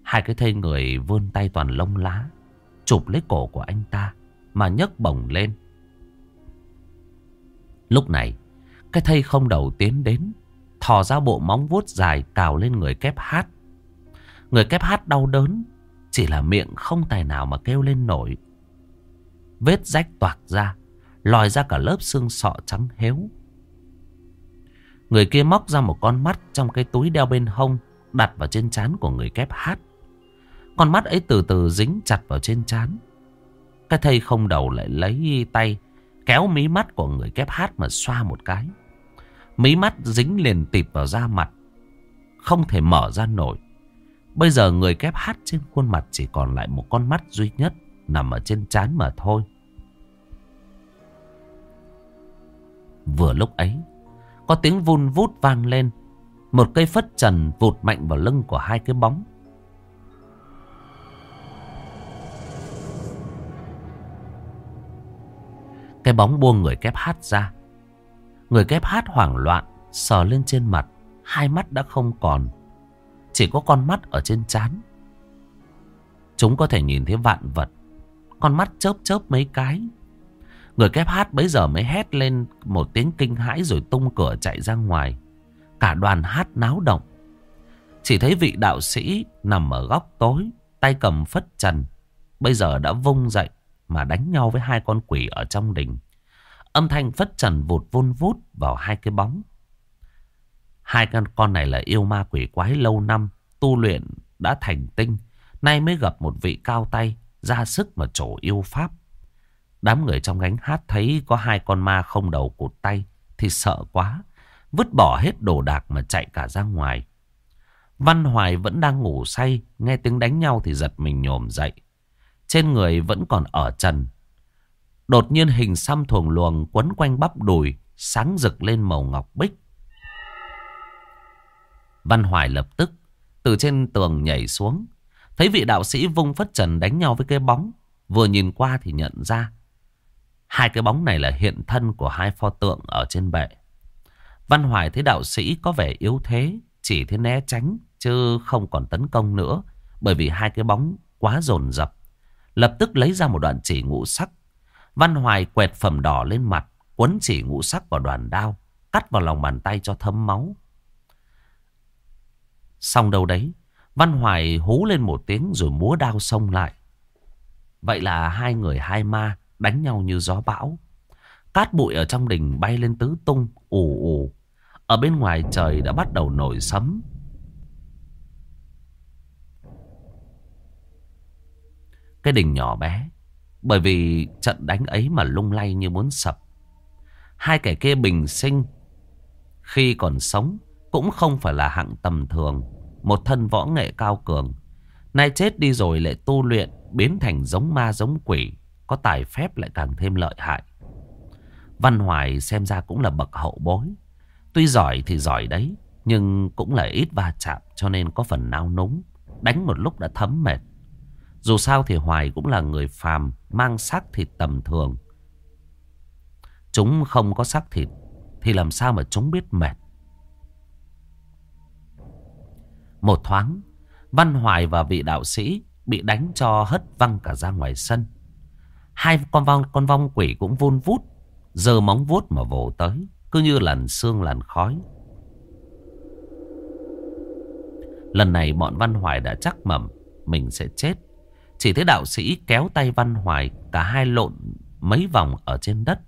Hai cái thây người vươn tay toàn lông lá, Chụp lấy cổ của anh ta Mà nhấc bổng lên. Lúc này, Cái thây không đầu tiến đến, Thò ra bộ móng vuốt dài cào lên người kép hát. Người kép hát đau đớn, Chỉ là miệng không tài nào mà kêu lên nổi. Vết rách toạc ra, Lòi ra cả lớp xương sọ trắng héo. Người kia móc ra một con mắt Trong cái túi đeo bên hông Đặt vào trên trán của người kép hát con mắt ấy từ từ dính chặt vào trên trán. Cái thây không đầu lại lấy tay kéo mí mắt của người kép hát mà xoa một cái. Mí mắt dính liền tịp vào da mặt. Không thể mở ra nổi. Bây giờ người kép hát trên khuôn mặt chỉ còn lại một con mắt duy nhất nằm ở trên trán mà thôi. Vừa lúc ấy, có tiếng vun vút vang lên. Một cây phất trần vụt mạnh vào lưng của hai cái bóng. Cái bóng buông người kép hát ra. Người kép hát hoảng loạn, sờ lên trên mặt. Hai mắt đã không còn. Chỉ có con mắt ở trên trán. Chúng có thể nhìn thấy vạn vật. Con mắt chớp chớp mấy cái. Người kép hát bấy giờ mới hét lên một tiếng kinh hãi rồi tung cửa chạy ra ngoài. Cả đoàn hát náo động. Chỉ thấy vị đạo sĩ nằm ở góc tối, tay cầm phất trần. Bây giờ đã vung dậy, mà đánh nhau với hai con quỷ ở trong đình. Âm thanh phất trần vụt vun vút vào hai cái bóng. Hai con con này là yêu ma quỷ quái lâu năm, tu luyện đã thành tinh, nay mới gặp một vị cao tay, ra sức mà trổ yêu pháp. Đám người trong gánh hát thấy có hai con ma không đầu cụt tay thì sợ quá, vứt bỏ hết đồ đạc mà chạy cả ra ngoài. Văn Hoài vẫn đang ngủ say, nghe tiếng đánh nhau thì giật mình nhổm dậy. Trên người vẫn còn ở trần. Đột nhiên hình xăm thuồng luồng quấn quanh bắp đùi, sáng rực lên màu ngọc bích. Văn Hoài lập tức từ trên tường nhảy xuống. Thấy vị đạo sĩ vung phất trần đánh nhau với cái bóng. Vừa nhìn qua thì nhận ra. Hai cái bóng này là hiện thân của hai pho tượng ở trên bệ. Văn Hoài thấy đạo sĩ có vẻ yếu thế. Chỉ thế né tránh chứ không còn tấn công nữa. Bởi vì hai cái bóng quá dồn dập. Lập tức lấy ra một đoạn chỉ ngũ sắc. Văn Hoài quẹt phẩm đỏ lên mặt, quấn chỉ ngũ sắc vào đoàn đao, cắt vào lòng bàn tay cho thấm máu. Xong đâu đấy, Văn Hoài hú lên một tiếng rồi múa đao xông lại. Vậy là hai người hai ma đánh nhau như gió bão. Cát bụi ở trong đình bay lên tứ tung, ù ù. Ở bên ngoài trời đã bắt đầu nổi sấm. Cái đình nhỏ bé. Bởi vì trận đánh ấy mà lung lay như muốn sập. Hai kẻ kia bình sinh Khi còn sống Cũng không phải là hạng tầm thường Một thân võ nghệ cao cường. Nay chết đi rồi lại tu luyện Biến thành giống ma giống quỷ Có tài phép lại càng thêm lợi hại. Văn Hoài xem ra cũng là bậc hậu bối. Tuy giỏi thì giỏi đấy, nhưng cũng là ít va chạm cho nên có phần nao núng. Đánh một lúc đã thấm mệt. Dù sao thì Hoài cũng là người phàm, mang xác thịt tầm thường. Chúng không có xác thịt, thì làm sao mà chúng biết mệt. Một thoáng, Văn Hoài và vị đạo sĩ bị đánh cho hất văng cả ra ngoài sân. Hai con vong, con vong quỷ cũng vun vút, giơ móng vuốt mà vồ tới, cứ như làn xương làn khói. Lần này bọn Văn Hoài đã chắc mẩm mình sẽ chết. Chỉ thấy đạo sĩ kéo tay Văn Hoài cả hai lộn mấy vòng ở trên đất.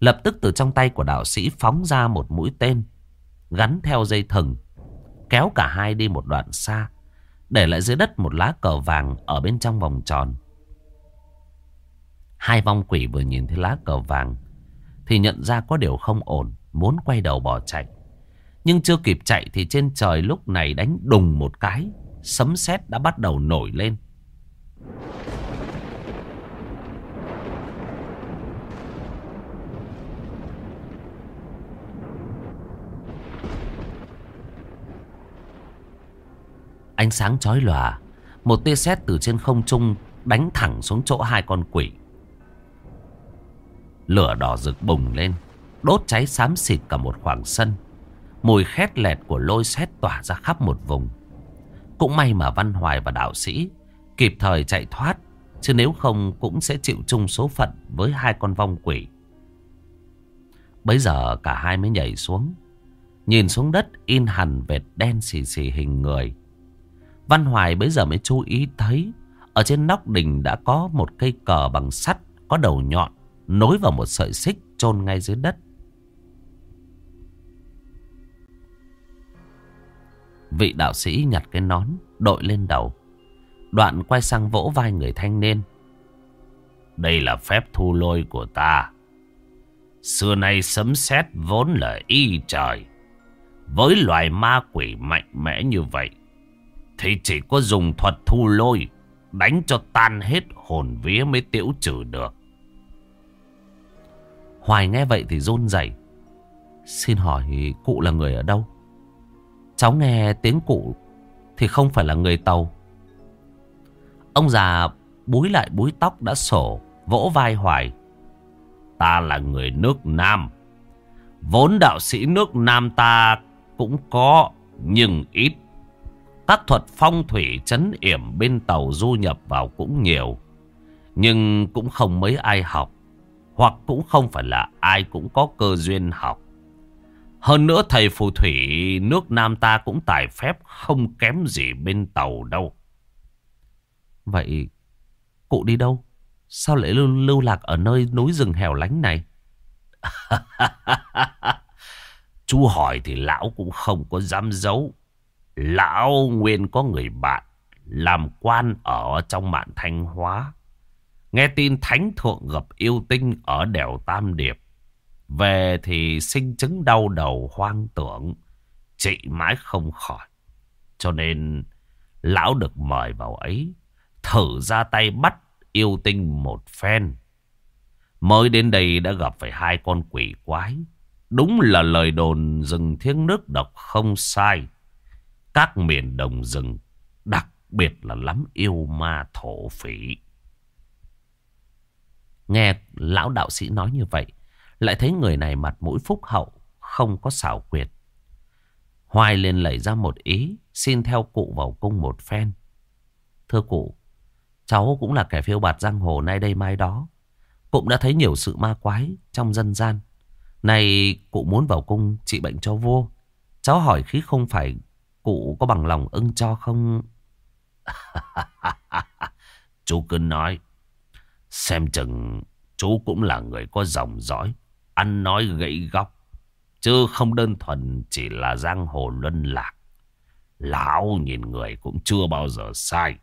Lập tức từ trong tay của đạo sĩ phóng ra một mũi tên gắn theo dây thừng kéo cả hai đi một đoạn xa để lại dưới đất một lá cờ vàng ở bên trong vòng tròn. Hai vong quỷ vừa nhìn thấy lá cờ vàng thì nhận ra có điều không ổn, muốn quay đầu bỏ chạy. Nhưng chưa kịp chạy thì trên trời lúc này đánh đùng một cái, sấm sét đã bắt đầu nổi lên. Ánh sáng chói lòa, một tia sét từ trên không trung đánh thẳng xuống chỗ hai con quỷ. Lửa đỏ rực bùng lên, đốt cháy xám xịt cả một khoảng sân. Mùi khét lẹt của lôi xét tỏa ra khắp một vùng. Cũng may mà Văn Hoài và đạo sĩ kịp thời chạy thoát, chứ nếu không cũng sẽ chịu chung số phận với hai con vong quỷ. Bấy giờ cả hai mới nhảy xuống, nhìn xuống đất in hẳn vệt đen xì xì hình người. Văn Hoài bấy giờ mới chú ý thấy ở trên nóc đình đã có một cây cờ bằng sắt có đầu nhọn nối vào một sợi xích chôn ngay dưới đất. Vị đạo sĩ nhặt cái nón, đội lên đầu. Đoạn quay sang vỗ vai người thanh niên. Đây là phép thu lôi của ta. Xưa nay sấm sét vốn là y trời. Với loài ma quỷ mạnh mẽ như vậy, thì chỉ có dùng thuật thu lôi, đánh cho tan hết hồn vía mới tiễu trừ được. Hoài nghe vậy thì run rẩy. Xin hỏi cụ là người ở đâu? Cháu nghe tiếng cụ thì không phải là người tàu. Ông già búi lại búi tóc đã sổ, vỗ vai Hoài. Ta là người nước Nam. Vốn đạo sĩ nước Nam ta cũng có, nhưng ít. Các thuật phong thủy chấn yểm bên tàu du nhập vào cũng nhiều. Nhưng cũng không mấy ai học. Hoặc cũng không phải là ai cũng có cơ duyên học. Hơn nữa thầy phù thủy nước Nam ta cũng tài phép không kém gì bên tàu đâu. Vậy cụ đi đâu? Sao lại lưu, lưu lạc ở nơi núi rừng hẻo lánh này? Chú hỏi thì lão cũng không có dám giấu. Lão nguyên có người bạn làm quan ở trong mạn Thanh Hóa. Nghe tin Thánh Thượng gặp yêu tinh ở đèo Tam Điệp. Về thì sinh chứng đau đầu hoang tưởng. Trị mãi không khỏi. Cho nên lão được mời vào ấy. Thử ra tay bắt yêu tinh một phen. Mới đến đây đã gặp phải hai con quỷ quái. Đúng là lời đồn rừng thiêng nước độc không sai. Các miền đồng rừng, đặc biệt là lắm yêu ma thổ phỉ. Nghe lão đạo sĩ nói như vậy, lại thấy người này mặt mũi phúc hậu, không có xảo quyệt. Hoài liền lấy ra một ý, xin theo cụ vào cung một phen. Thưa cụ, cháu cũng là kẻ phiêu bạt giang hồ nay đây mai đó. Cũng đã thấy nhiều sự ma quái trong dân gian. Này cụ muốn vào cung trị bệnh cho vua. Cháu hỏi khí không phải cụ có bằng lòng ưng cho không? Chú cứ nói. Xem chừng chú cũng là người có dòng dõi, ăn nói gãy góc, chứ không đơn thuần chỉ là giang hồ luân lạc. Lão nhìn người cũng chưa bao giờ sai.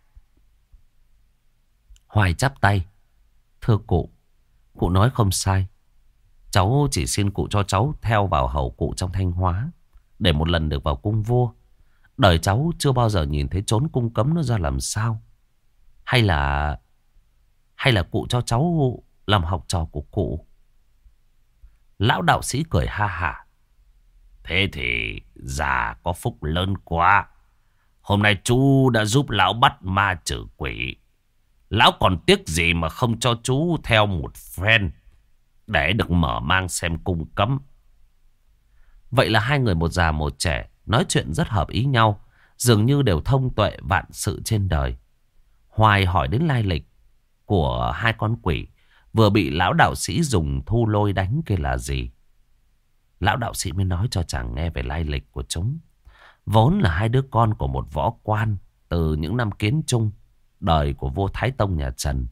Hoài chắp tay. Thưa cụ, cụ nói không sai. Cháu chỉ xin cụ cho cháu theo vào hầu cụ trong thanh hóa. Để một lần được vào cung vua. Đời cháu chưa bao giờ nhìn thấy trốn cung cấm nó ra làm sao. Hay là hay là cụ cho cháu làm học trò của cụ? Lão đạo sĩ cười ha hả. Thế thì già có phúc lớn quá. Hôm nay chú đã giúp lão bắt ma trừ quỷ. Lão còn tiếc gì mà không cho chú theo một friend để được mở mang xem cung cấm. Vậy là hai người một già một trẻ nói chuyện rất hợp ý nhau, dường như đều thông tuệ vạn sự trên đời. Hoài hỏi đến lai lịch của hai con quỷ vừa bị lão đạo sĩ dùng thu lôi đánh kia là gì. Lão đạo sĩ mới nói cho chàng nghe về lai lịch của chúng. Vốn là hai đứa con của một võ quan từ những năm kiến trung, đời của vua Thái Tông nhà Trần.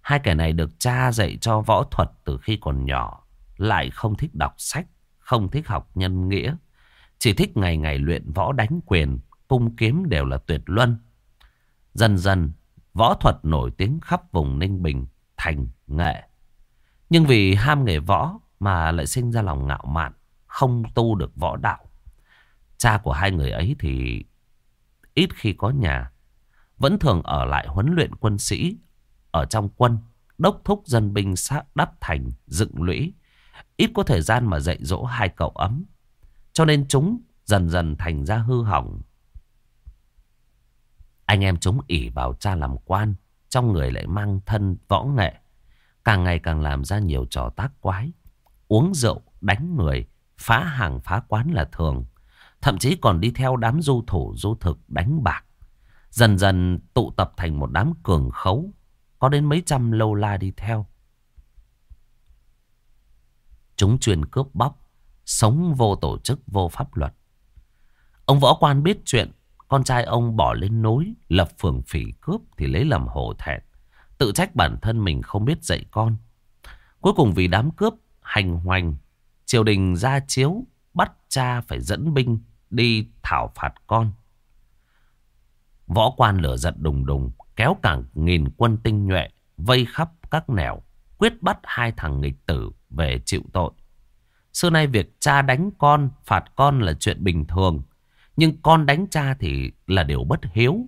Hai kẻ này được cha dạy cho võ thuật từ khi còn nhỏ, lại không thích đọc sách, không thích học nhân nghĩa. Chỉ thích ngày ngày luyện võ đánh quyền, cung kiếm đều là tuyệt luân. Dần dần, võ thuật nổi tiếng khắp vùng Ninh Bình, thành, nghệ. Nhưng vì ham nghề võ mà lại sinh ra lòng ngạo mạn, không tu được võ đạo. Cha của hai người ấy thì ít khi có nhà, vẫn thường ở lại huấn luyện quân sĩ ở trong quân, đốc thúc dân binh sát đắp thành, dựng lũy, ít có thời gian mà dạy dỗ hai cậu ấm. Cho nên chúng dần dần thành ra hư hỏng. Anh em chúng ỉ vào cha làm quan, trong người lại mang thân võ nghệ. Càng ngày càng làm ra nhiều trò tác quái. Uống rượu, đánh người, phá hàng phá quán là thường. Thậm chí còn đi theo đám du thủ du thực đánh bạc. Dần dần tụ tập thành một đám cường khấu. Có đến mấy trăm lâu la đi theo. Chúng truyền cướp bóc. Sống vô tổ chức, vô pháp luật. Ông võ quan biết chuyện. Con trai ông bỏ lên núi. Lập phường phỉ cướp thì lấy làm hổ thẹn. Tự trách bản thân mình không biết dạy con. Cuối cùng vì đám cướp, hành hoành. Triều đình ra chiếu, bắt cha phải dẫn binh đi thảo phạt con. Võ quan lửa giận đùng đùng, kéo cả nghìn quân tinh nhuệ, vây khắp các nẻo, quyết bắt hai thằng nghịch tử về chịu tội. Xưa nay việc cha đánh con, phạt con là chuyện bình thường, nhưng con đánh cha thì là điều bất hiếu.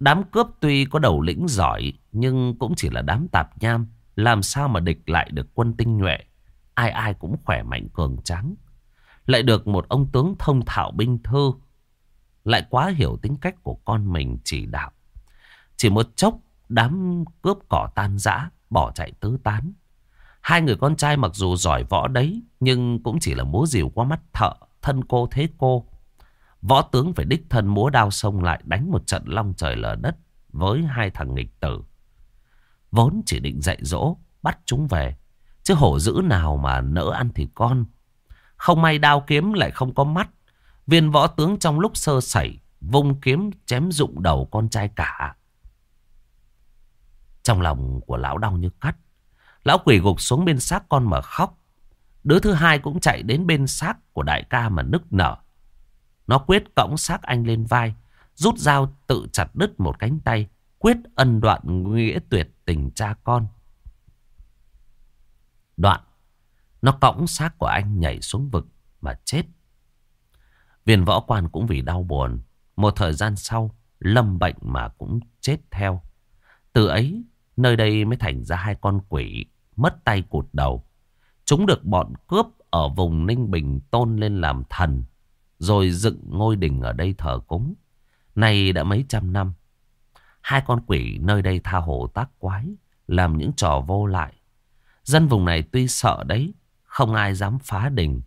Đám cướp tuy có đầu lĩnh giỏi, nhưng cũng chỉ là đám tạp nham, làm sao mà địch lại được quân tinh nhuệ. Ai ai cũng khỏe mạnh cường trắng. Lại được một ông tướng thông thạo binh thư lại quá hiểu tính cách của con mình chỉ đạo. Chỉ một chốc, Đám cướp cỏ tan rã, Bỏ chạy tứ tán. Hai người con trai mặc dù giỏi võ đấy, Nhưng cũng chỉ là múa rìu qua mắt thợ, Thân cô thế cô. Võ tướng phải đích thân múa đao sông lại Đánh một trận long trời lở đất Với hai thằng nghịch tử. Vốn chỉ định dạy dỗ, Bắt chúng về, Chứ hổ dữ nào mà nỡ ăn thì con. Không may đao kiếm lại không có mắt. Viên võ tướng trong lúc sơ sẩy, vung kiếm chém rụng đầu con trai cả. Trong lòng của lão đau như cắt. Lão quỷ gục xuống bên xác con mà khóc. Đứa thứ hai cũng chạy đến bên xác của đại ca mà nức nở. Nó quyết cõng xác anh lên vai. Rút dao tự chặt đứt một cánh tay. Quyết ân đoạn nghĩa tuyệt tình cha con. Đoạn, nó cõng xác của anh nhảy xuống vực mà chết. Viên võ quan cũng vì đau buồn. Một thời gian sau, lâm bệnh mà cũng chết theo. Từ ấy, nơi đây mới thành ra hai con quỷ, mất tay cụt đầu. Chúng được bọn cướp ở vùng Ninh Bình tôn lên làm thần, rồi dựng ngôi đình ở đây thờ cúng. Này đã mấy trăm năm, hai con quỷ nơi đây tha hồ tác quái, làm những trò vô lại. Dân vùng này tuy sợ đấy, không ai dám phá đình.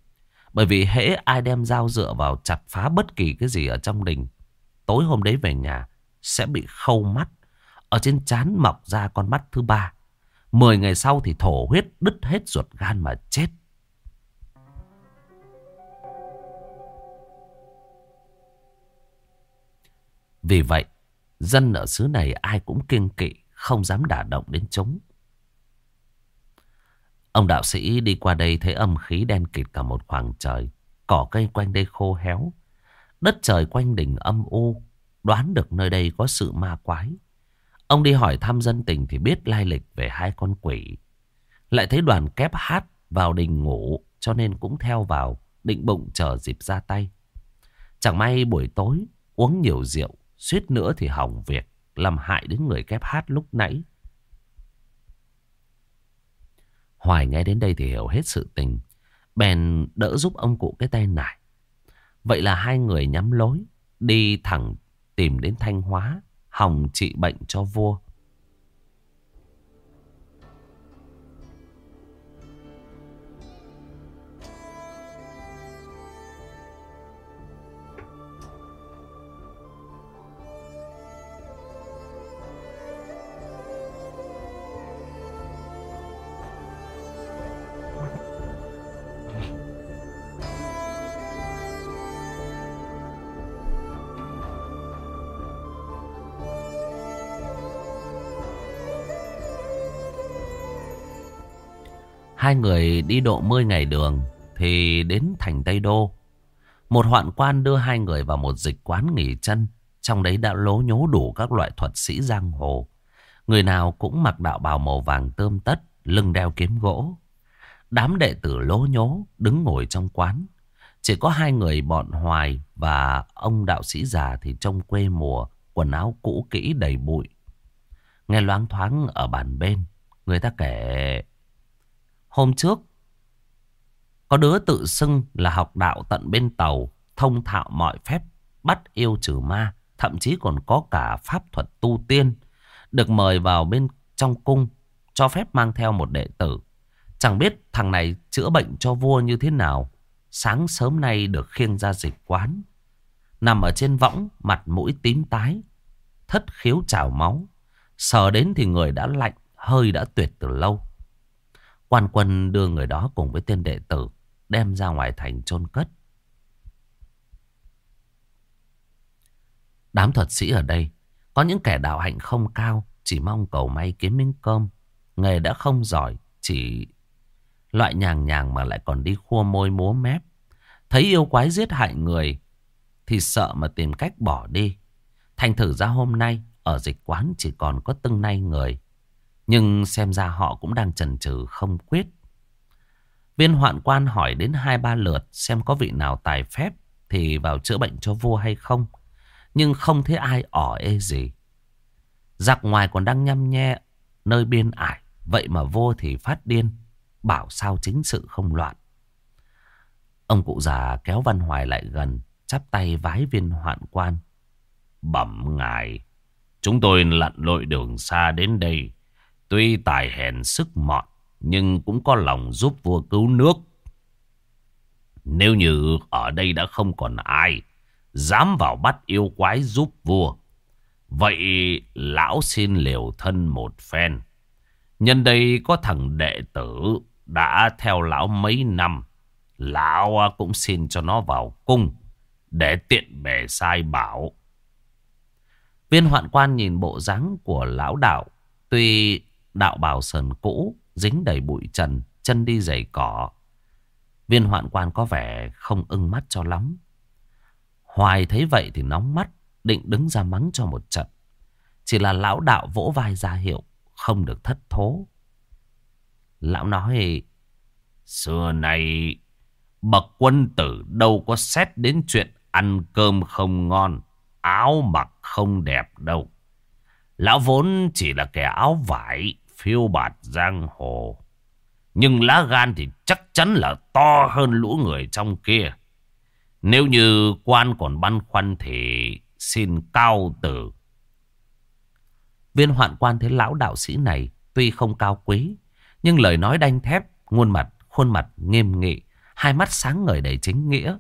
Bởi vì hễ ai đem dao dựa vào chặt phá bất kỳ cái gì ở trong đình. Tối hôm đấy về nhà sẽ bị khâu mắt. Ở trên trán mọc ra con mắt thứ ba. Mười ngày sau thì thổ huyết đứt hết ruột gan mà chết. Vì vậy, dân ở xứ này ai cũng kiêng kỵ, không dám đả động đến chúng. Ông đạo sĩ đi qua đây thấy âm khí đen kịt cả một khoảng trời. Cỏ cây quanh đây khô héo. Đất trời quanh đỉnh âm u. Đoán được nơi đây có sự ma quái. Ông đi hỏi thăm dân tình thì biết lai lịch về hai con quỷ. Lại thấy đoàn kép hát vào đình ngủ, cho nên cũng theo vào, định bụng chờ dịp ra tay. Chẳng may buổi tối, uống nhiều rượu, suýt nữa thì hỏng việc, làm hại đến người kép hát lúc nãy. Hoài nghe đến đây thì hiểu hết sự tình. Bèn đỡ giúp ông cụ cái tay nải. Vậy là hai người nhắm lối. Đi thẳng tìm đến Thanh Hóa. Hòng trị bệnh cho vua. Hai người đi độ 10 ngày đường thì đến thành Tây Đô. Một hoạn quan đưa hai người vào một dịch quán nghỉ chân. Trong đấy đã lố nhố đủ các loại thuật sĩ giang hồ. Người nào cũng mặc đạo bào màu vàng tươm tất, lưng đeo kiếm gỗ. Đám đệ tử lố nhố đứng ngồi trong quán. Chỉ có hai người bọn Hoài và ông đạo sĩ già thì trông quê mùa, quần áo cũ kỹ đầy bụi. Nghe loáng thoáng ở bàn bên, người ta kể Hôm trước, có đứa tự xưng là học đạo tận bên tàu, thông thạo mọi phép, bắt yêu trừ ma, thậm chí còn có cả pháp thuật tu tiên, được mời vào bên trong cung, cho phép mang theo một đệ tử. Chẳng biết thằng này chữa bệnh cho vua như thế nào, sáng sớm nay được khiêng ra dịch quán. Nằm ở trên võng, mặt mũi tím tái, thất khiếu trào máu. Sờ đến thì người đã lạnh, hơi đã tuyệt từ lâu. Quan quân đưa người đó cùng với tên đệ tử đem ra ngoài thành chôn cất. Đám thuật sĩ ở đây có những kẻ đạo hạnh không cao, chỉ mong cầu may kiếm miếng cơm. Nghề đã không giỏi, chỉ loại nhàng nhàng mà lại còn đi khua môi múa mép. Thấy yêu quái giết hại người thì sợ mà tìm cách bỏ đi. Thành thử ra hôm nay ở dịch quán chỉ còn có từng nay người. Nhưng xem ra họ cũng đang chần chừ không quyết. Viên hoạn quan hỏi đến hai ba lượt xem có vị nào tài phép thì vào chữa bệnh cho vua hay không. Nhưng không thấy ai ỏ ê gì. Giặc ngoài còn đang nhăm nhe, nơi biên ải. Vậy mà vua thì phát điên. Bảo sao chính sự không loạn. Ông cụ già kéo Văn Hoài lại gần. Chắp tay vái viên hoạn quan. Bẩm ngài. Chúng tôi lặn lội đường xa đến đây. Tuy tài hèn sức mọn, nhưng cũng có lòng giúp vua cứu nước. Nếu như ở đây đã không còn ai dám vào bắt yêu quái giúp vua, vậy lão xin liều thân một phen. Nhân đây có thằng đệ tử đã theo lão mấy năm, lão cũng xin cho nó vào cung để tiện bề sai bảo. Viên hoạn quan nhìn bộ dáng của lão đạo, tuy đạo bào sờn cũ, dính đầy bụi trần, chân đi giày cỏ. Viên hoạn quan có vẻ không ưng mắt cho lắm. Hoài thấy vậy thì nóng mắt, định đứng ra mắng cho một trận. Chỉ là lão đạo vỗ vai ra hiệu, không được thất thố. Lão nói, xưa này bậc quân tử đâu có xét đến chuyện ăn cơm không ngon, áo mặc không đẹp đâu. Lão vốn chỉ là kẻ áo vải, phiêu bạt giang hồ. Nhưng lá gan thì chắc chắn là to hơn lũ người trong kia. Nếu như quan còn băn khoăn thì xin cao tử. Viên hoạn quan thấy lão đạo sĩ này tuy không cao quý, nhưng lời nói đanh thép, khuôn mặt, khuôn mặt nghiêm nghị, hai mắt sáng ngời đầy chính nghĩa.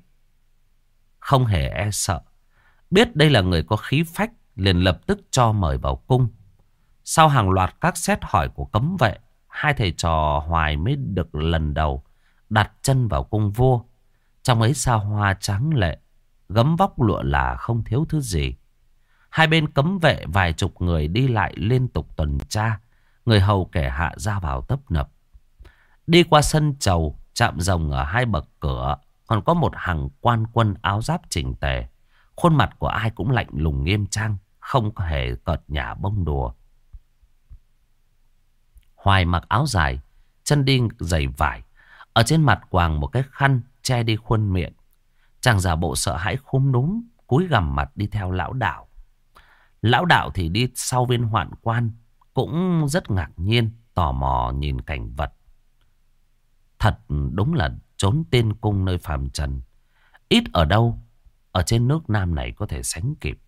Không hề e sợ. Biết đây là người có khí phách, liền lập tức cho mời vào cung. Sau hàng loạt các xét hỏi của cấm vệ, hai thầy trò Hoài mới được lần đầu đặt chân vào cung vua. Trong ấy sao hoa trắng lệ, gấm vóc lụa là không thiếu thứ gì. Hai bên cấm vệ vài chục người đi lại liên tục tuần tra, người hầu kẻ hạ ra vào tấp nập. Đi qua sân chầu, chạm rồng ở hai bậc cửa, còn có một hàng quan quân áo giáp chỉnh tề. Khuôn mặt của ai cũng lạnh lùng nghiêm trang, không hề cợt nhả bông đùa. Hoài mặc áo dài, chân đi giày vải. Ở trên mặt quàng một cái khăn che đi khuôn miệng. Chàng giả bộ sợ hãi khúm núm, cúi gằm mặt đi theo lão đạo. Lão đạo thì đi sau viên hoạn quan, cũng rất ngạc nhiên, tò mò nhìn cảnh vật. Thật đúng là trốn tiên cung nơi phàm trần. Ít ở đâu, ở trên nước Nam này có thể sánh kịp.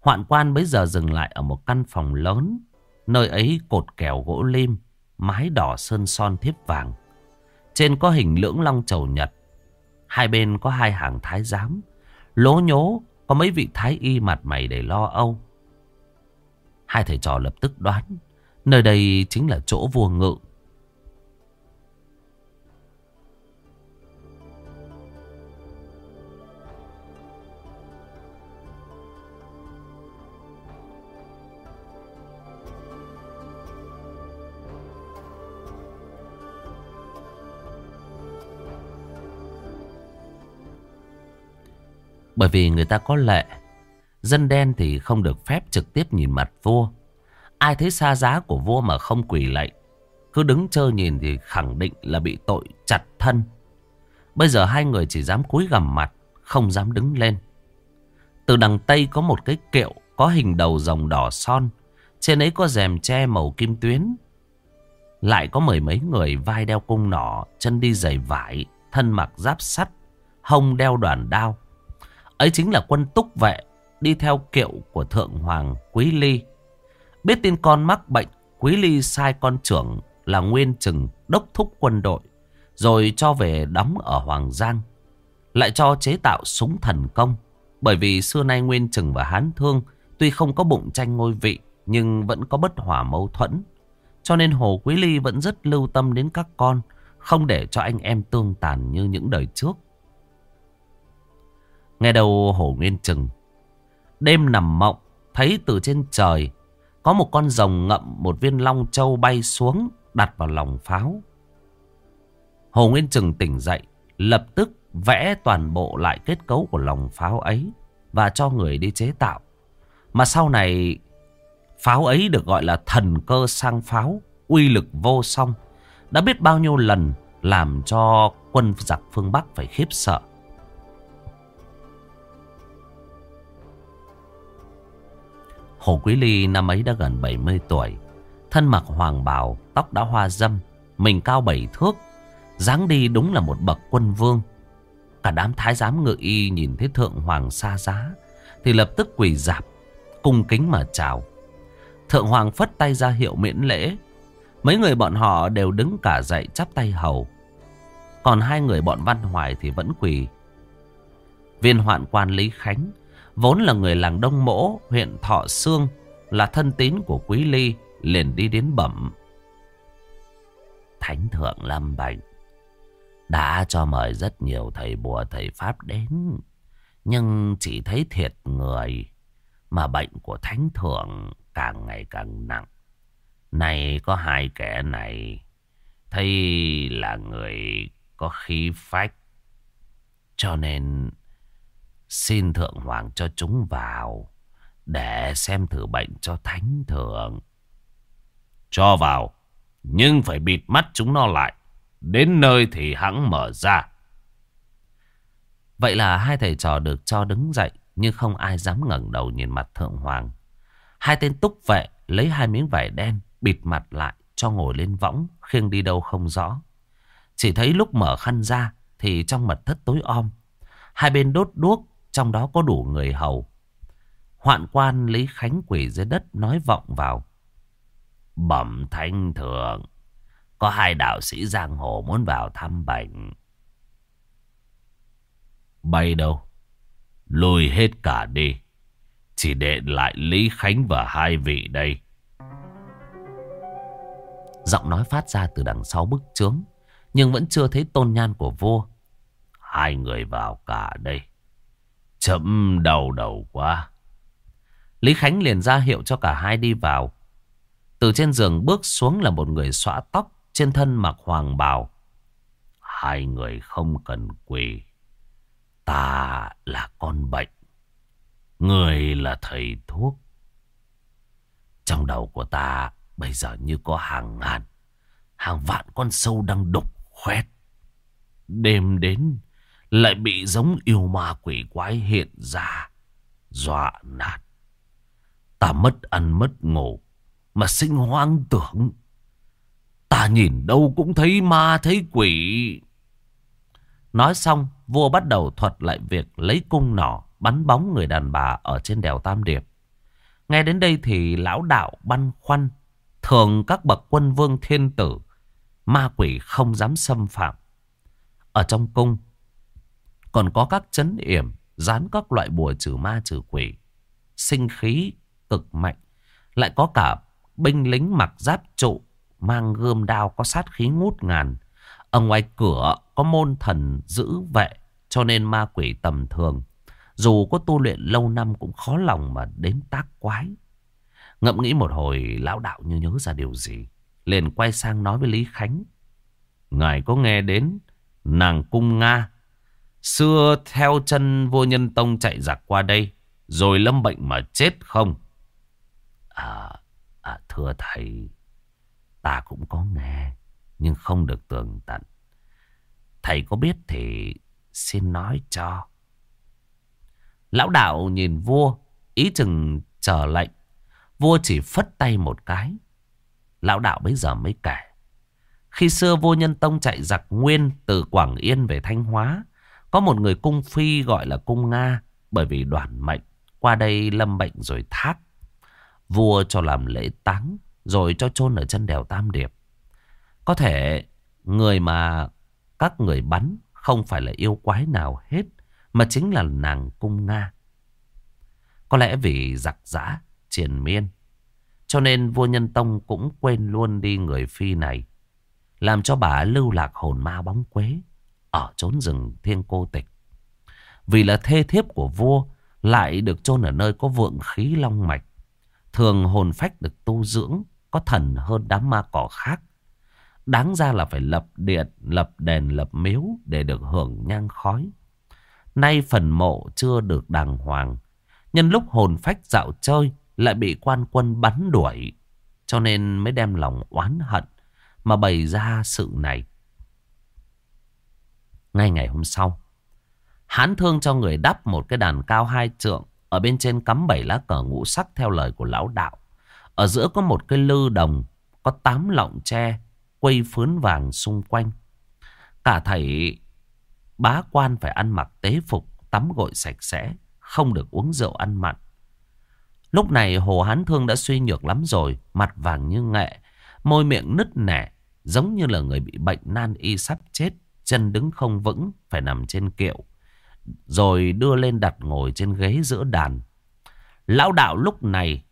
Hoạn quan bây giờ dừng lại ở một căn phòng lớn, nơi ấy cột kèo gỗ lim, mái đỏ sơn son thiếp vàng. Trên có hình lưỡng long chầu nhật, hai bên có hai hàng thái giám, lố nhố có mấy vị thái y mặt mày để lo âu. Hai thầy trò lập tức đoán, nơi đây chính là chỗ vua ngự. Bởi vì người ta có lệ. Dân đen thì không được phép trực tiếp nhìn mặt vua. Ai thấy xa giá của vua mà không quỳ lạy, Cứ đứng chơ nhìn thì khẳng định là bị tội chặt thân. Bây giờ hai người chỉ dám cúi gằm mặt, Không dám đứng lên. Từ đằng Tây có một cái kiệu Có hình đầu rồng đỏ son, Trên ấy có rèm tre màu kim tuyến. Lại có mười mấy người vai đeo cung nỏ, Chân đi giày vải, Thân mặc giáp sắt, Hông đeo đoàn đao. Ấy chính là quân túc vệ đi theo kiệu của Thượng Hoàng Quý Ly. Biết tin con mắc bệnh, Quý Ly sai con trưởng là Nguyên Trừng đốc thúc quân đội, rồi cho về đóng ở Hoàng Giang. Lại cho chế tạo súng thần công, bởi vì xưa nay Nguyên Trừng và Hán Thương tuy không có bụng tranh ngôi vị, nhưng vẫn có bất hòa mâu thuẫn. Cho nên Hồ Quý Ly vẫn rất lưu tâm đến các con, không để cho anh em tương tàn như những đời trước. Nghe đầu hổ Nguyên Trừng Đêm nằm mộng, Thấy từ trên trời Có một con rồng ngậm một viên long châu bay xuống, Đặt vào lòng pháo. Hồ Nguyên Trừng tỉnh dậy, Lập tức vẽ toàn bộ lại kết cấu của lòng pháo ấy Và cho người đi chế tạo. Mà sau này, Pháo ấy được gọi là thần cơ sang pháo, Uy lực vô song, Đã biết bao nhiêu lần Làm cho quân giặc phương Bắc phải khiếp sợ. Hồ Quý Ly năm ấy đã gần 70 tuổi. Thân mặc hoàng bào, tóc đã hoa dâm, mình cao bảy thước. dáng đi đúng là một bậc quân vương. Cả đám thái giám ngự y nhìn thấy thượng hoàng xa giá. Thì lập tức quỳ dạp, cung kính mà chào. Thượng hoàng phất tay ra hiệu miễn lễ. Mấy người bọn họ đều đứng cả dậy chắp tay hầu. Còn hai người bọn Văn Hoài thì vẫn quỳ. Viên hoạn quan Lý Khánh Vốn là người làng Đông Mỗ, huyện Thọ Sương, là thân tín của Quý Ly, liền đi đến bẩm. Thánh thượng Lâm Bệnh đã cho mời rất nhiều thầy bùa thầy Pháp đến, nhưng chỉ thấy thiệt người, mà bệnh của Thánh thượng càng ngày càng nặng. Này có hai kẻ này, thấy là người có khí phách, cho nên Xin Thượng Hoàng cho chúng vào để xem thử bệnh cho Thánh Thượng. Cho vào, nhưng phải bịt mắt chúng nó lại. Đến nơi thì hãng mở ra. Vậy là hai thầy trò được cho đứng dậy nhưng không ai dám ngẩng đầu nhìn mặt Thượng Hoàng. Hai tên túc vệ lấy hai miếng vải đen bịt mặt lại cho ngồi lên võng khiêng đi đâu không rõ. Chỉ thấy lúc mở khăn ra thì trong mật thất tối om. Hai bên đốt đuốc trong đó có đủ người hầu. Hoạn quan Lý Khánh quỷ dưới đất nói vọng vào. Bẩm thanh thượng, có hai đạo sĩ giang hồ muốn vào thăm bệnh. Bay đâu? Lùi hết cả đi. Chỉ để lại Lý Khánh và hai vị đây. Giọng nói phát ra từ đằng sau bức trướng. Nhưng vẫn chưa thấy tôn nhan của vua. Hai người vào cả đây. Chậm đầu đầu quá. Lý Khánh liền ra hiệu cho cả hai đi vào. Từ trên giường bước xuống là một người xõa tóc, trên thân mặc hoàng bào. Hai người không cần quỳ. Ta là con bệnh. Người là thầy thuốc. Trong đầu của ta bây giờ như có hàng ngàn, hàng vạn con sâu đang đục khoét. Đêm đến lại bị giống yêu ma quỷ quái hiện ra, dọa nạt. Ta mất ăn mất ngủ, mà sinh hoang tưởng. Ta nhìn đâu cũng thấy ma thấy quỷ. Nói xong, vua bắt đầu thuật lại việc lấy cung nỏ bắn bóng người đàn bà ở trên đèo Tam Điệp. Nghe đến đây thì lão đạo băn khoăn. Thường các bậc quân vương thiên tử, ma quỷ không dám xâm phạm. Ở trong cung, còn có các chấn yểm, dán các loại bùa trừ ma trừ quỷ. Sinh khí cực mạnh. Lại có cả binh lính mặc giáp trụ, mang gươm đao có sát khí ngút ngàn. Ở ngoài cửa có môn thần giữ vệ, cho nên ma quỷ tầm thường dù có tu luyện lâu năm cũng khó lòng mà đến tác quái. Ngẫm nghĩ một hồi lão đạo như nhớ ra điều gì. Liền quay sang nói với Lý Khánh. Ngài có nghe đến nàng cung Nga. Xưa theo chân vua nhân tông chạy giặc qua đây. Rồi lâm bệnh mà chết không? À, à thưa thầy. Ta cũng có nghe. Nhưng không được tường tận. Thầy có biết thì xin nói cho. Lão đạo nhìn vua, ý chừng chờ lệnh. Vua chỉ phất tay một cái. Lão đạo bây giờ mới kể. Khi xưa vua Nhân Tông chạy giặc nguyên từ Quảng Yên về Thanh Hóa. Có một người cung phi gọi là cung Nga. Bởi vì đoàn mệnh, qua đây lâm bệnh rồi thác. Vua cho làm lễ táng, rồi cho chôn ở chân đèo Tam Điệp. Có thể người mà các người bắn không phải là yêu quái nào hết. Mà chính là nàng cung Nga Có lẽ vì giặc giã, Triền miên, Cho nên vua Nhân Tông cũng quên luôn đi người phi này, Làm cho bà lưu lạc hồn ma bóng quế ở chốn rừng thiên cô tịch Vì là thê thiếp của vua Lại được chôn ở nơi có vượng khí long mạch Thường hồn phách được tu dưỡng Có thần hơn đám ma cỏ khác Đáng ra là phải lập điện, lập đền, lập miếu để được hưởng nhang khói. Nay phần mộ chưa được đàng hoàng. Nhân lúc hồn phách dạo chơi lại bị quan quân bắn đuổi. Cho nên mới đem lòng oán hận mà bày ra sự này. Ngay ngày hôm sau, Hán thương cho người đắp một cái đàn cao hai trượng. Ở bên trên cắm bảy lá cờ ngũ sắc theo lời của lão đạo. Ở giữa có một cái lư đồng, có tám lọng tre, quây phướn vàng xung quanh. Cả thầy Bá quan phải ăn mặc tế phục, tắm gội sạch sẽ, không được uống rượu ăn mặn. Lúc này Hồ Hán Thương đã suy nhược lắm rồi, mặt vàng như nghệ, môi miệng nứt nẻ, giống như là người bị bệnh nan y sắp chết, chân đứng không vững, phải nằm trên kiệu. Rồi đưa lên đặt ngồi trên ghế giữa đàn. Lão đạo lúc này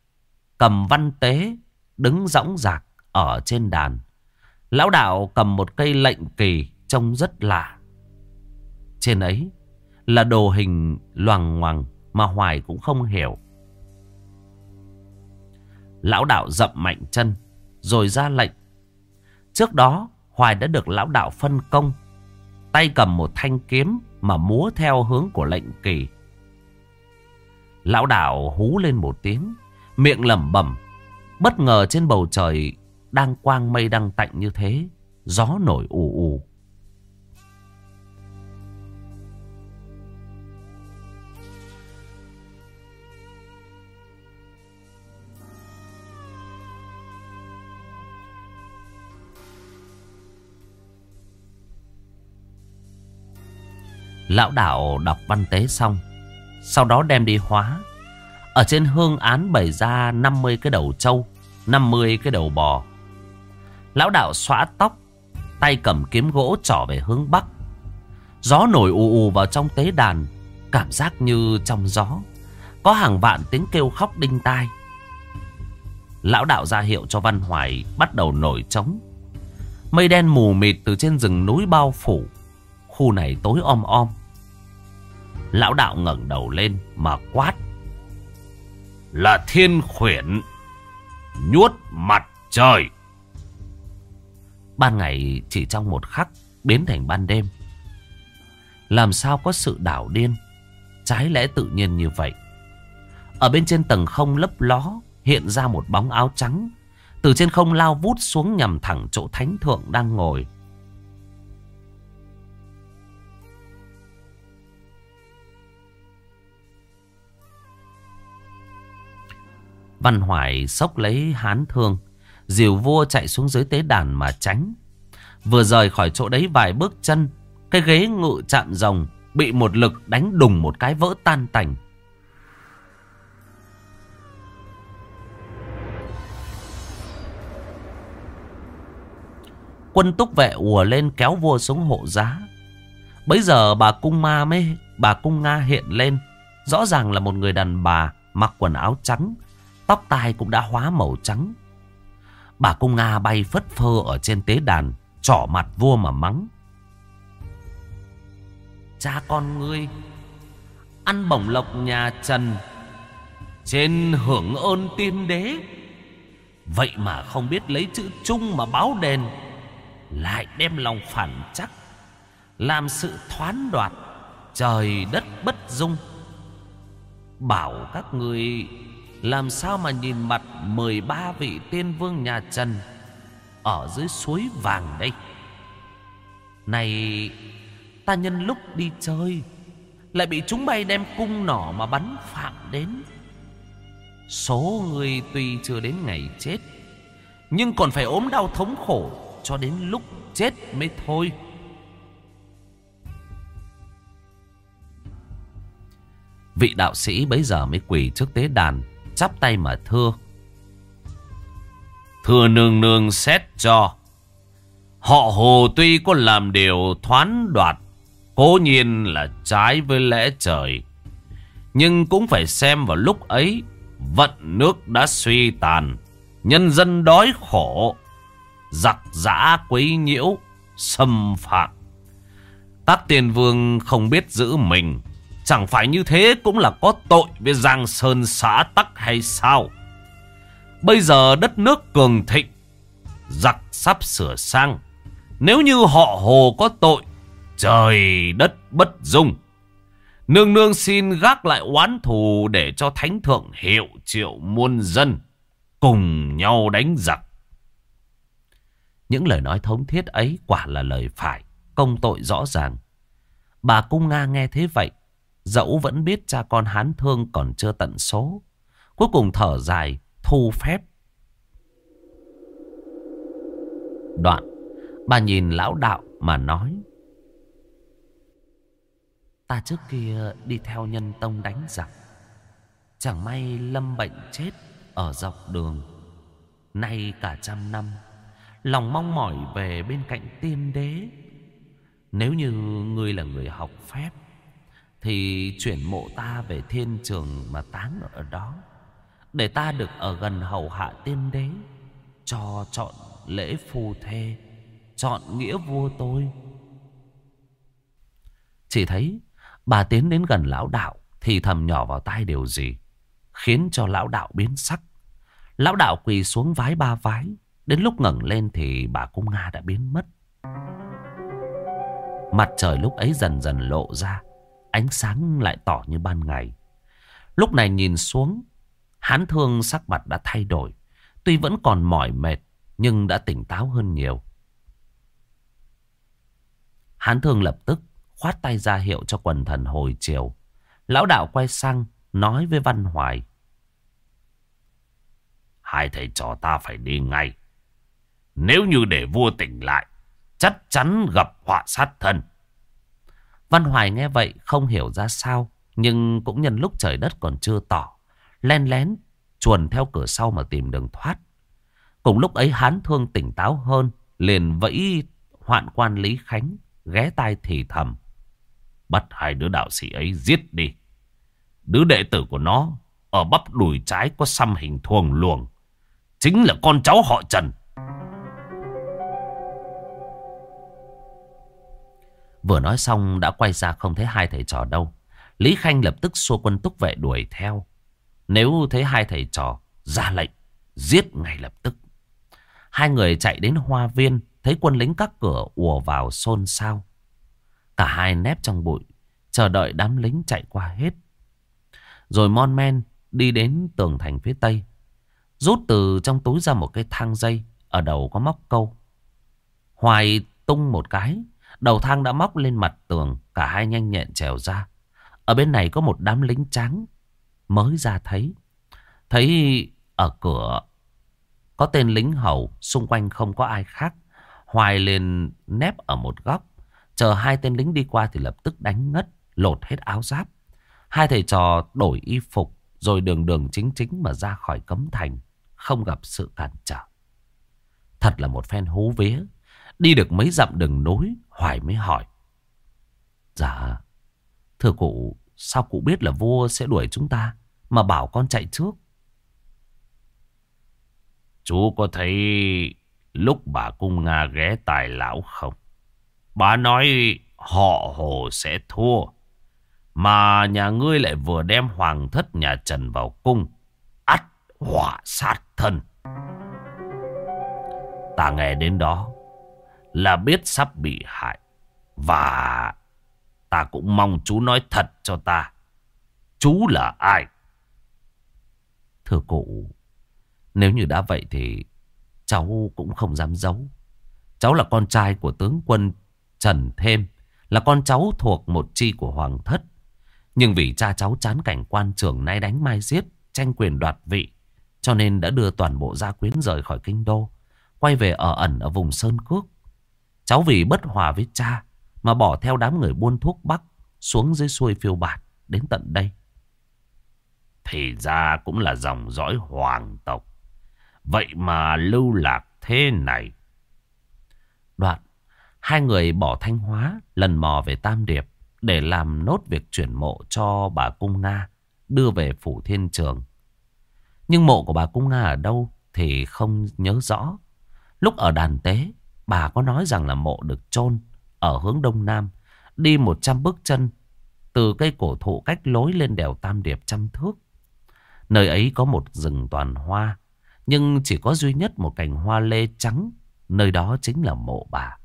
cầm văn tế, đứng dõng dạc ở trên đàn. Lão đạo cầm một cây lệnh kỳ trông rất lạ. Trên ấy là đồ hình loằng ngoằng mà Hoài cũng không hiểu. Lão đạo dậm mạnh chân rồi ra lệnh. Trước đó Hoài đã được lão đạo phân công. Tay cầm một thanh kiếm mà múa theo hướng của lệnh kỳ. Lão đạo hú lên một tiếng, miệng lẩm bẩm. Bất ngờ trên bầu trời đang quang mây đang tạnh như thế, gió nổi ù ù. Lão đạo đọc văn tế xong, Sau đó đem đi hóa. Ở trên hương án bày ra 50 cái đầu trâu 50 cái đầu bò. Lão đạo xóa tóc, Tay cầm kiếm gỗ trỏ về hướng bắc. Gió nổi ù ù vào trong tế đàn, Cảm giác như trong gió. Có hàng vạn tiếng kêu khóc đinh tai. Lão đạo ra hiệu cho Văn Hoài Bắt đầu nổi trống. Mây đen mù mịt từ trên rừng núi bao phủ. Khu này tối om om. Lão đạo ngẩng đầu lên mà quát. Là thiên khuyển. Nhuốt mặt trời. Ban ngày chỉ trong một khắc biến thành ban đêm. Làm sao có sự đảo điên. Trái lẽ tự nhiên như vậy. Ở bên trên tầng không lấp ló hiện ra một bóng áo trắng. Từ trên không lao vút xuống nhằm thẳng chỗ thánh thượng đang ngồi. Văn Hoài sốc lấy hán thương. Diều vua chạy xuống dưới tế đàn mà tránh. Vừa rời khỏi chỗ đấy vài bước chân. Cái ghế ngự chạm rồng bị một lực đánh đùng một cái vỡ tan tành. Quân túc vệ ùa lên kéo vua xuống hộ giá. Bấy giờ bà cung ma mê, bà cung Nga hiện lên. Rõ ràng là một người đàn bà mặc quần áo trắng. Tóc tai cũng đã hóa màu trắng. Bà cung Nga bay phất phơ ở trên tế đàn. Trỏ mặt vua mà mắng. Cha con ngươi, Ăn bổng lộc nhà Trần, Trên hưởng ơn tiên đế Vậy mà không biết lấy chữ chung mà báo đền, Lại đem lòng phản chắc, Làm sự thoán đoạt, Trời đất bất dung Bảo các ngươi. Làm sao mà nhìn mặt 13 vị tiên vương nhà Trần Ở dưới suối vàng đây? Này, Ta nhân lúc đi chơi, Lại bị chúng bay đem cung nỏ mà bắn phạm đến. Số người tuy chưa đến ngày chết, Nhưng còn phải ốm đau thống khổ Cho đến lúc chết mới thôi. Vị đạo sĩ bấy giờ mới quỳ trước tế đàn Chắp tay mà thưa. Thưa nương nương xét cho. Họ hồ tuy có làm điều thoán đoạt, Cố nhiên là trái với lẽ trời. Nhưng cũng phải xem vào lúc ấy, Vận nước đã suy tàn, Nhân dân đói khổ, Giặc giã quấy nhiễu, Xâm phạm. Tát tiền vương không biết giữ mình Chẳng phải như thế cũng là có tội Với Giang Sơn xã tắc hay sao Bây giờ đất nước cường thịnh Giặc sắp sửa sang Nếu như họ hồ có tội Trời đất bất dung. Nương nương xin gác lại oán thù để cho thánh thượng hiệu triệu muôn dân cùng nhau đánh giặc. Những lời nói thống thiết ấy quả là lời phải, công tội rõ ràng. Bà Cung Nga nghe thế vậy, dẫu vẫn biết cha con hán thương còn chưa tận số. Cuối cùng thở dài, thu phép. Đoạn, bà nhìn lão đạo mà nói. Ta trước kia đi theo nhân tông đánh giặc Chẳng may lâm bệnh chết Ở dọc đường Nay cả trăm năm Lòng mong mỏi về bên cạnh tiên đế Nếu như ngươi là người học phép thì chuyển mộ ta về thiên trường mà táng ở đó, Để ta được ở gần hầu hạ tiên đế, Cho chọn lễ phu thê, Chọn nghĩa vua tôi. Chỉ thấy Bà tiến đến gần lão đạo Thì thầm nhỏ vào tai điều gì, Khiến cho lão đạo biến sắc. Lão đạo quỳ xuống vái ba vái, Đến lúc ngẩng lên thì bà cung Nga đã biến mất. Mặt trời lúc ấy dần dần lộ ra Ánh sáng lại tỏ như ban ngày Lúc này nhìn xuống Hán thương sắc mặt đã thay đổi Tuy vẫn còn mỏi mệt Nhưng đã tỉnh táo hơn nhiều Hán thương lập tức khoát tay ra hiệu cho quần thần hồi chiều. Lão đạo quay sang, nói với Văn Hoài. Hai thầy trò ta phải đi ngay. Nếu như để vua tỉnh lại, chắc chắn gặp họa sát thân. Văn Hoài nghe vậy không hiểu ra sao, nhưng cũng nhân lúc trời đất còn chưa tỏ. Len lén, chuồn theo cửa sau mà tìm đường thoát. Cùng lúc ấy hán thương tỉnh táo hơn, liền vẫy hoạn quan Lý Khánh, ghé tai thì thầm. Bắt hai đứa đạo sĩ ấy giết đi. Đứa đệ tử của nó ở bắp đùi trái có xăm hình thuồng luồng. Chính là con cháu họ Trần. Vừa nói xong đã quay ra không thấy hai thầy trò đâu. Lý Khanh lập tức xua quân túc vệ đuổi theo. Nếu thấy hai thầy trò ra lệnh, giết ngay lập tức. Hai người chạy đến hoa viên, thấy quân lính các cửa ùa vào xôn xao. Cả hai nép trong bụi, chờ đợi đám lính chạy qua hết. Rồi Mon Men đi đến tường thành phía tây. Rút từ trong túi ra một cái thang dây, ở đầu có móc câu. Hoài tung một cái, đầu thang đã móc lên mặt tường, cả hai nhanh nhẹn trèo ra. Ở bên này có một đám lính trắng, mới ra thấy. Thấy ở cửa có tên lính hầu, xung quanh không có ai khác. Hoài lên nép ở một góc. Chờ hai tên lính đi qua thì lập tức đánh ngất, lột hết áo giáp. Hai thầy trò đổi y phục rồi đường đường chính chính mà ra khỏi cấm thành, không gặp sự cản trở. Thật là một phen hú vía. Đi được mấy dặm đường núi, Hoài mới hỏi. Dạ, thưa cụ, sao cụ biết là vua sẽ đuổi chúng ta mà bảo con chạy trước? Chú có thấy lúc bà cung Nga ghé tài lão không? Bà nói họ hồ sẽ thua. Mà nhà ngươi lại vừa đem hoàng thất nhà Trần vào cung. ắt hỏa sát thân. Ta nghe đến đó là biết sắp bị hại. Và ta cũng mong chú nói thật cho ta. Chú là ai? Thưa cụ, nếu như đã vậy thì cháu cũng không dám giấu. Cháu là con trai của tướng quân Trần Thêm, là con cháu thuộc một chi của Hoàng thất. Nhưng vì cha cháu chán cảnh quan trường nay đánh mai giết, tranh quyền đoạt vị, cho nên đã đưa toàn bộ gia quyến rời khỏi kinh đô, quay về ở ẩn ở vùng Sơn Cước. Cháu vì bất hòa với cha mà bỏ theo đám người buôn thuốc Bắc xuống dưới xuôi phiêu bạt đến tận đây. Thì ra cũng là dòng dõi hoàng tộc. Vậy mà lưu lạc thế này. Đoạn, hai người bỏ thanh hóa lần mò về Tam Điệp để làm nốt việc chuyển mộ cho bà Cung Nga đưa về Phủ Thiên Trường. Nhưng mộ của bà Cung Nga ở đâu thì không nhớ rõ. Lúc ở đàn tế, bà có nói rằng là mộ được chôn ở hướng đông nam, đi 100 bước chân từ cây cổ thụ cách lối lên đèo Tam Điệp trăm thước. Nơi ấy có một rừng toàn hoa, nhưng chỉ có duy nhất một cành hoa lê trắng, nơi đó chính là mộ bà.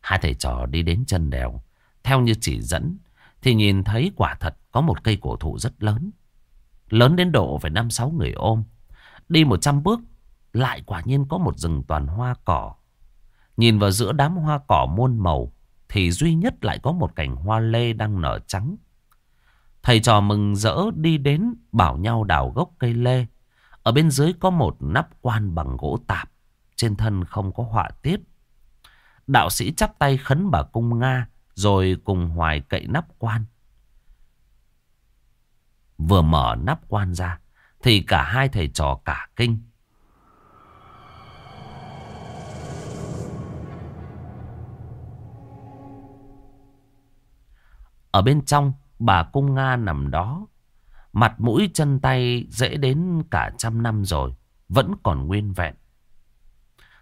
Hai thầy trò đi đến chân đèo, theo như chỉ dẫn, thì nhìn thấy quả thật có một cây cổ thụ rất lớn. Lớn đến độ phải năm sáu người ôm. Đi một trăm bước, lại quả nhiên có một rừng toàn hoa cỏ. Nhìn vào giữa đám hoa cỏ muôn màu, thì duy nhất lại có một cành hoa lê đang nở trắng. Thầy trò mừng rỡ đi đến bảo nhau đào gốc cây lê. Ở bên dưới có một nắp quan bằng gỗ tạp. Trên thân không có họa tiết. Đạo sĩ chắp tay khấn bà cung Nga. Rồi cùng hoài cậy nắp quan. Vừa mở nắp quan ra. Thì cả hai thầy trò cả kinh. Ở bên trong Bà cung Nga nằm đó. Mặt mũi chân tay dễ đến cả trăm năm rồi. Vẫn còn nguyên vẹn.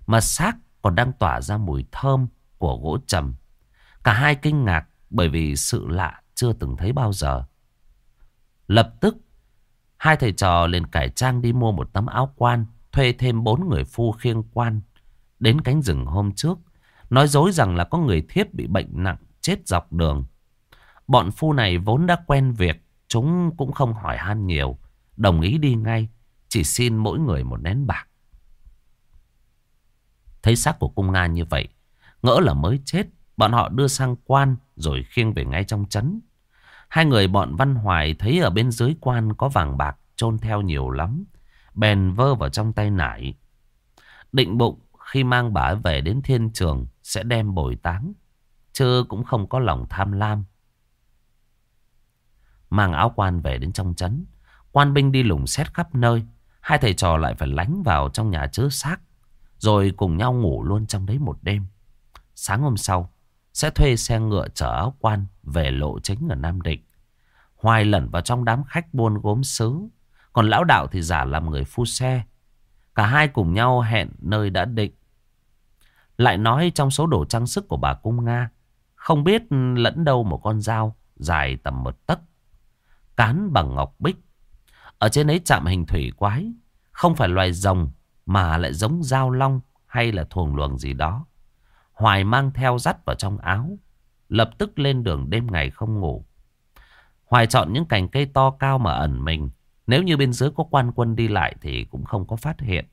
Mà xác còn đang tỏa ra mùi thơm của gỗ trầm. Cả hai kinh ngạc bởi vì sự lạ chưa từng thấy bao giờ. Lập tức, hai thầy trò liền cải trang đi mua một tấm áo quan, thuê thêm bốn người phu khiêng quan đến cánh rừng hôm trước. Nói dối rằng là có người thiếp bị bệnh nặng, chết dọc đường. Bọn phu này vốn đã quen việc, chúng cũng không hỏi han nhiều, đồng ý đi ngay, chỉ xin mỗi người một nén bạc. Thấy xác của cung Nga như vậy, ngỡ là mới chết, bọn họ đưa sang quan rồi khiêng về ngay trong chấn Hai người bọn Văn Hoài thấy ở bên dưới quan có vàng bạc chôn theo nhiều lắm, bèn vơ vào trong tay nải. Định bụng khi mang bà về đến thiên trường sẽ đem bồi táng, chứ cũng không có lòng tham lam. Mang áo quan về đến trong trấn. Quan binh đi lùng xét khắp nơi, Hai thầy trò lại phải lánh vào trong nhà chứa xác, Rồi cùng nhau ngủ luôn trong đấy một đêm. Sáng hôm sau, Sẽ thuê xe ngựa chở áo quan Về lộ chính ở Nam Định. Hoài lẩn vào trong đám khách buôn gốm sứ Còn lão đạo thì giả làm người phu xe. Cả hai cùng nhau hẹn nơi đã định. Lại nói trong số đồ trang sức của bà Cung Nga, Không biết lẫn đâu một con dao Dài tầm một tấc cán bằng ngọc bích. Ở trên ấy chạm hình thủy quái, không phải loài rồng mà lại giống dao long hay là thuồng luồng gì đó. Hoài mang theo dắt vào trong áo, lập tức lên đường đêm ngày không ngủ. Hoài chọn những cành cây to cao mà ẩn mình, nếu như bên dưới có quan quân đi lại thì cũng không có phát hiện.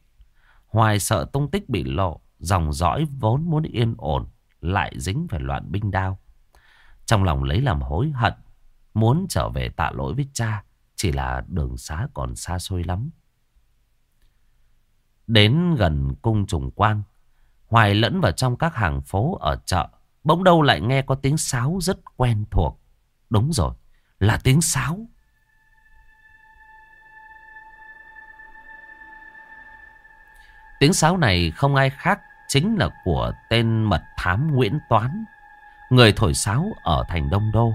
Hoài sợ tung tích bị lộ, dòng dõi vốn muốn yên ổn, lại dính phải loạn binh đao. Trong lòng lấy làm hối hận, Muốn trở về tạ lỗi với cha Chỉ là đường xá còn xa xôi lắm Đến gần cung trùng quang Hoài lẫn vào trong các hàng phố ở chợ. Bỗng đâu lại nghe có tiếng sáo rất quen thuộc. Đúng rồi, là tiếng sáo. Tiếng sáo này không ai khác chính là của tên mật thám Nguyễn Toán, người thổi sáo ở thành Đông Đô.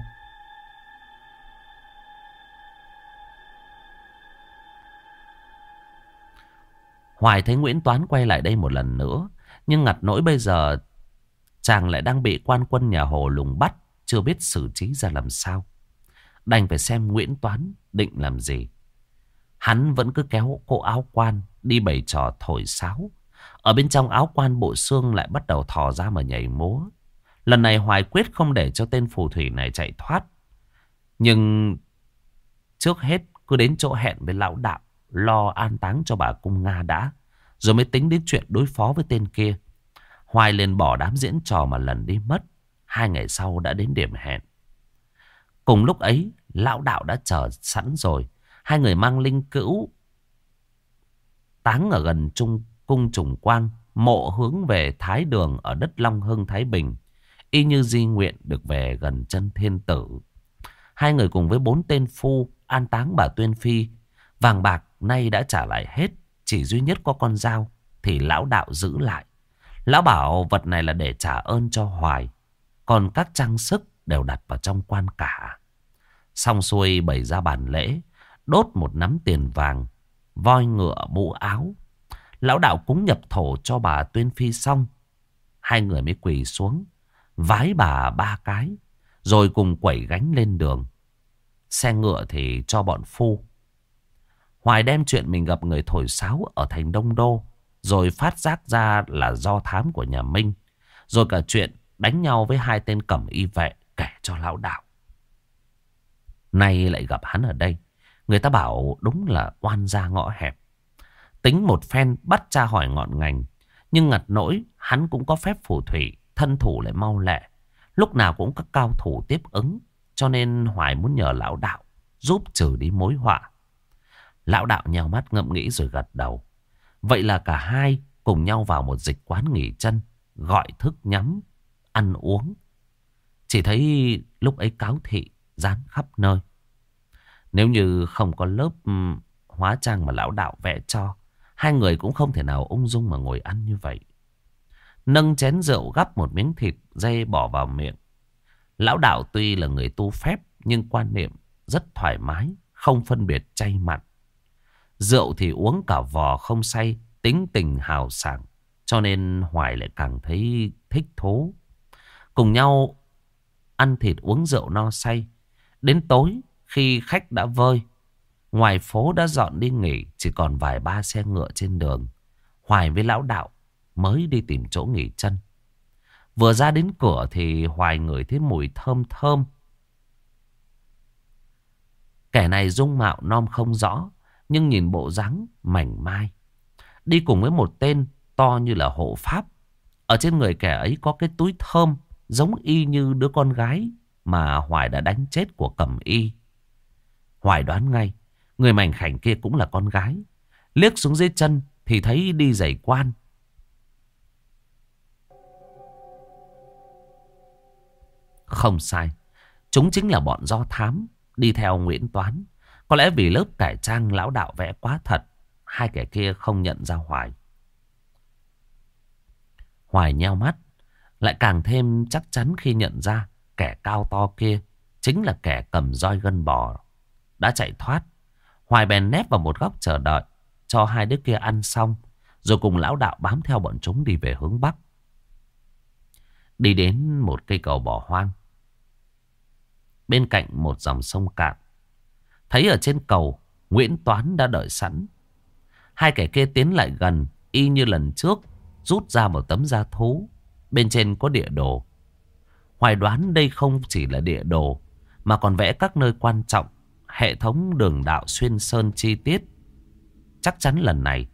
Hoài thấy Nguyễn Toán quay lại đây một lần nữa, nhưng ngặt nỗi bây giờ chàng lại đang bị quan quân nhà Hồ lùng bắt, chưa biết xử trí ra làm sao. Đành phải xem Nguyễn Toán định làm gì. Hắn vẫn cứ kéo cô áo quan đi bày trò thổi sáo. Ở bên trong áo quan bộ xương lại bắt đầu thò ra mà nhảy múa. Lần này Hoài quyết không để cho tên phù thủy này chạy thoát. Nhưng trước hết cứ đến chỗ hẹn với lão đạo lo an táng cho bà cung Nga đã. Rồi mới tính đến chuyện đối phó với tên kia. Hoài liền bỏ đám diễn trò mà lần đi mất. Hai ngày sau đã đến điểm hẹn. Cùng lúc ấy, lão đạo đã chờ sẵn rồi. Hai người mang linh cữu táng ở gần trung cung trùng quang, mộ hướng về Thái Đường ở đất Long Hưng Thái Bình, y như di nguyện được về gần chân thiên tử. Hai người cùng với bốn tên phu an táng bà Tuyên Phi, vàng bạc nay đã trả lại hết, chỉ duy nhất có con dao thì lão đạo giữ lại. Lão bảo vật này là để trả ơn cho Hoài, còn các trang sức đều đặt vào trong quan cả. Xong xuôi bày ra bàn lễ, đốt một nắm tiền vàng, voi ngựa mũ áo. Lão đạo cúng nhập thổ cho bà Tuyên Phi xong. Hai người mới quỳ xuống, vái bà ba cái, rồi cùng quẩy gánh lên đường. Xe ngựa thì cho bọn phu. Hoài đem chuyện mình gặp người thổi sáo ở thành Đông Đô, rồi phát giác ra là do thám của nhà Minh. Rồi cả chuyện đánh nhau với hai tên cẩm y vệ kể cho lão đạo. Nay lại gặp hắn ở đây. Người ta bảo đúng là oan gia ngõ hẹp. Tính một phen bắt cha hỏi ngọn ngành. Nhưng ngặt nỗi hắn cũng có phép phù thủy. Thân thủ lại mau lẹ. Lúc nào cũng có cao thủ tiếp ứng. Cho nên Hoài muốn nhờ lão đạo giúp trừ đi mối họa. Lão đạo nhào mắt ngậm nghĩ rồi gật đầu. Vậy là cả hai cùng nhau vào một dịch quán nghỉ chân. Gọi thức nhắm, ăn uống. Chỉ thấy lúc ấy cáo thị dán khắp nơi. Nếu như không có lớp ừ, hóa trang mà lão đạo vẽ cho, hai người cũng không thể nào ung dung mà ngồi ăn như vậy. Nâng chén rượu gắp một miếng thịt dây bỏ vào miệng. Lão đạo tuy là người tu phép nhưng quan niệm rất thoải mái, không phân biệt chay mặn. Rượu thì uống cả vò không say, tính tình hào sảng. Cho nên Hoài lại càng thấy thích thú. Cùng nhau ăn thịt uống rượu no say. Đến tối khi khách đã vơi, ngoài phố đã dọn đi nghỉ, chỉ còn vài ba xe ngựa trên đường. Hoài với lão đạo mới đi tìm chỗ nghỉ chân. Vừa ra đến cửa thì Hoài ngửi thấy mùi thơm thơm. Kẻ này dung mạo non không rõ, nhưng nhìn bộ dáng mảnh mai. Đi cùng với một tên to như là hộ pháp. Ở trên người kẻ ấy có cái túi thơm giống y như đứa con gái mà Hoài đã đánh chết của cẩm y. Hoài đoán ngay, người mảnh khảnh kia cũng là con gái. Liếc xuống dưới chân thì thấy đi giày quan. Không sai, chúng chính là bọn do thám đi theo Nguyễn Toán. Có lẽ vì lớp cải trang lão đạo vẽ quá thật, hai kẻ kia không nhận ra Hoài. Hoài nheo mắt, lại càng thêm chắc chắn khi nhận ra kẻ cao to kia chính là kẻ cầm roi gân bò đã chạy thoát. Hoài bèn nép vào một góc chờ đợi cho hai đứa kia ăn xong rồi cùng lão đạo bám theo bọn chúng đi về hướng Bắc. Đi đến một cây cầu bỏ hoang. Bên cạnh một dòng sông cạn. Thấy ở trên cầu, Nguyễn Toán đã đợi sẵn. Hai kẻ kia tiến lại gần, y như lần trước, rút ra một tấm da thú. Bên trên có địa đồ. Hoài đoán đây không chỉ là địa đồ, mà còn vẽ các nơi quan trọng, hệ thống đường đạo xuyên sơn chi tiết. Chắc chắn lần này,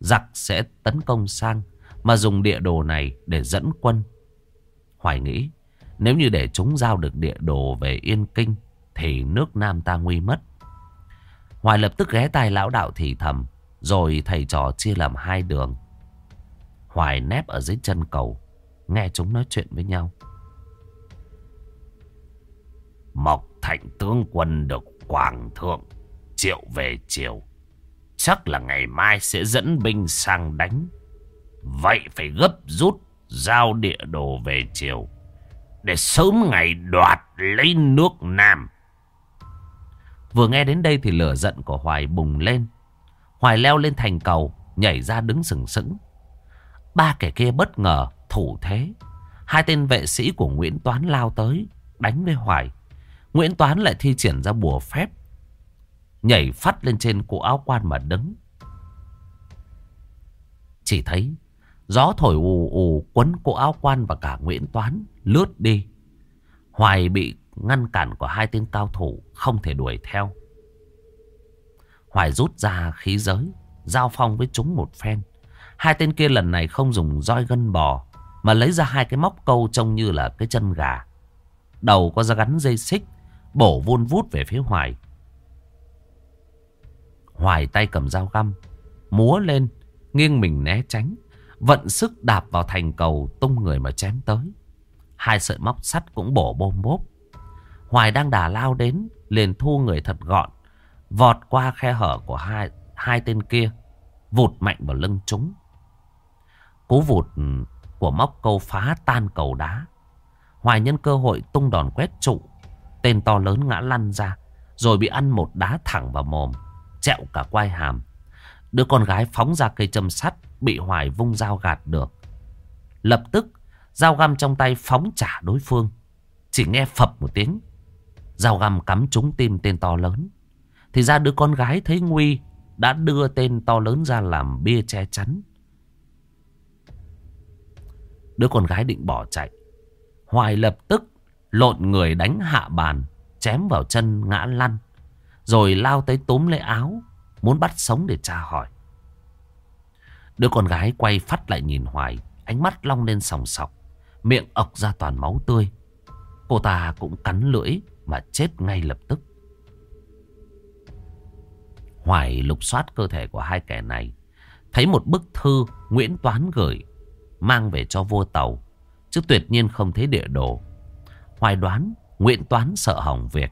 giặc sẽ tấn công sang, mà dùng địa đồ này để dẫn quân. Hoài nghĩ, nếu như để chúng giao được địa đồ về Yên Kinh, thì nước Nam ta nguy mất. Hoài lập tức ghé tai lão đạo thì thầm, rồi thầy trò chia làm hai đường. Hoài nép ở dưới chân cầu, Nghe chúng nói chuyện với nhau Mộc Thạnh tướng quân được Quảng Thượng triệu về chiều. Chắc là ngày mai sẽ dẫn binh sang đánh. Vậy phải gấp rút giao địa đồ về chiều. Để sớm ngày đoạt lấy nước Nam. Vừa nghe đến đây thì lửa giận của Hoài bùng lên. Hoài leo lên thành cầu, nhảy ra đứng sừng sững. Ba kẻ kia bất ngờ, thủ thế. Hai tên vệ sĩ của Nguyễn Toán lao tới, đánh với Hoài. Nguyễn Toán lại thi triển ra bùa phép. Nhảy phát lên trên cổ áo quan mà đứng. Chỉ thấy gió thổi ù ù quấn cổ áo quan và cả Nguyễn Toán lướt đi. Hoài bị ngăn cản của hai tên cao thủ không thể đuổi theo. Hoài rút ra khí giới, giao phong với chúng một phen. Hai tên kia lần này không dùng roi gân bò, mà lấy ra hai cái móc câu trông như là cái chân gà. Đầu có ra gắn dây xích, bổ vun vút về phía Hoài. Hoài tay cầm dao găm, múa lên, nghiêng mình né tránh, vận sức đạp vào thành cầu tung người mà chém tới. Hai sợi móc sắt cũng bổ bôm bốp. Hoài đang đà lao đến, liền thu người thật gọn, vọt qua khe hở của hai, hai tên kia, vụt mạnh vào lưng chúng. Cú vụt ừ, của móc câu phá tan cầu đá. Hoài nhân cơ hội tung đòn quét trụ, tên to lớn ngã lăn ra, rồi bị ăn một đá thẳng vào mồm, chẹo cả quai hàm. Đứa con gái phóng ra cây châm sắt, bị Hoài vung dao gạt được. Lập tức, dao găm trong tay phóng trả đối phương. Chỉ nghe phập một tiếng, dao găm cắm trúng tim tên to lớn. Thì ra đứa con gái thấy nguy, đã đưa tên to lớn ra làm bia che chắn. Đứa con gái định bỏ chạy. Hoài lập tức lộn người đánh hạ bàn, chém vào chân ngã lăn. Rồi lao tới túm lấy áo, muốn bắt sống để tra hỏi. Đứa con gái quay phát lại nhìn Hoài, ánh mắt long lên sòng sọc, miệng ọc ra toàn máu tươi. Cô ta cũng cắn lưỡi mà chết ngay lập tức. Hoài lục soát cơ thể của hai kẻ này, thấy một bức thư Nguyễn Toán gửi, mang về cho vua tàu, chứ tuyệt nhiên không thấy địa đồ. Hoài đoán Nguyễn Toán sợ hỏng việc,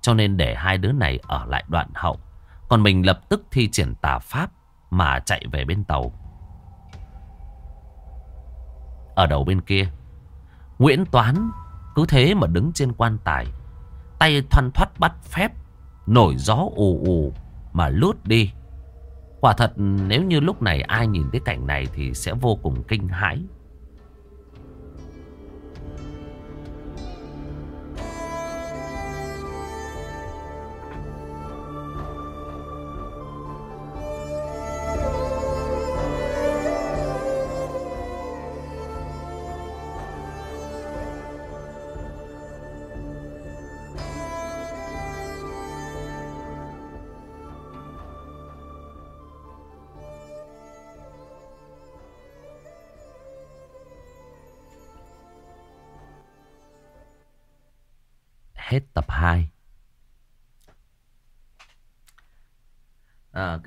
cho nên để hai đứa này ở lại đoạn hậu. Còn mình lập tức thi triển tà pháp mà chạy về bên tàu. Ở đầu bên kia, Nguyễn Toán cứ thế mà đứng trên quan tài. Tay thoăn thoắt bắt phép, nổi gió ù ù mà lút đi. Quả thật nếu như lúc này ai nhìn thấy cảnh này thì sẽ vô cùng kinh hãi.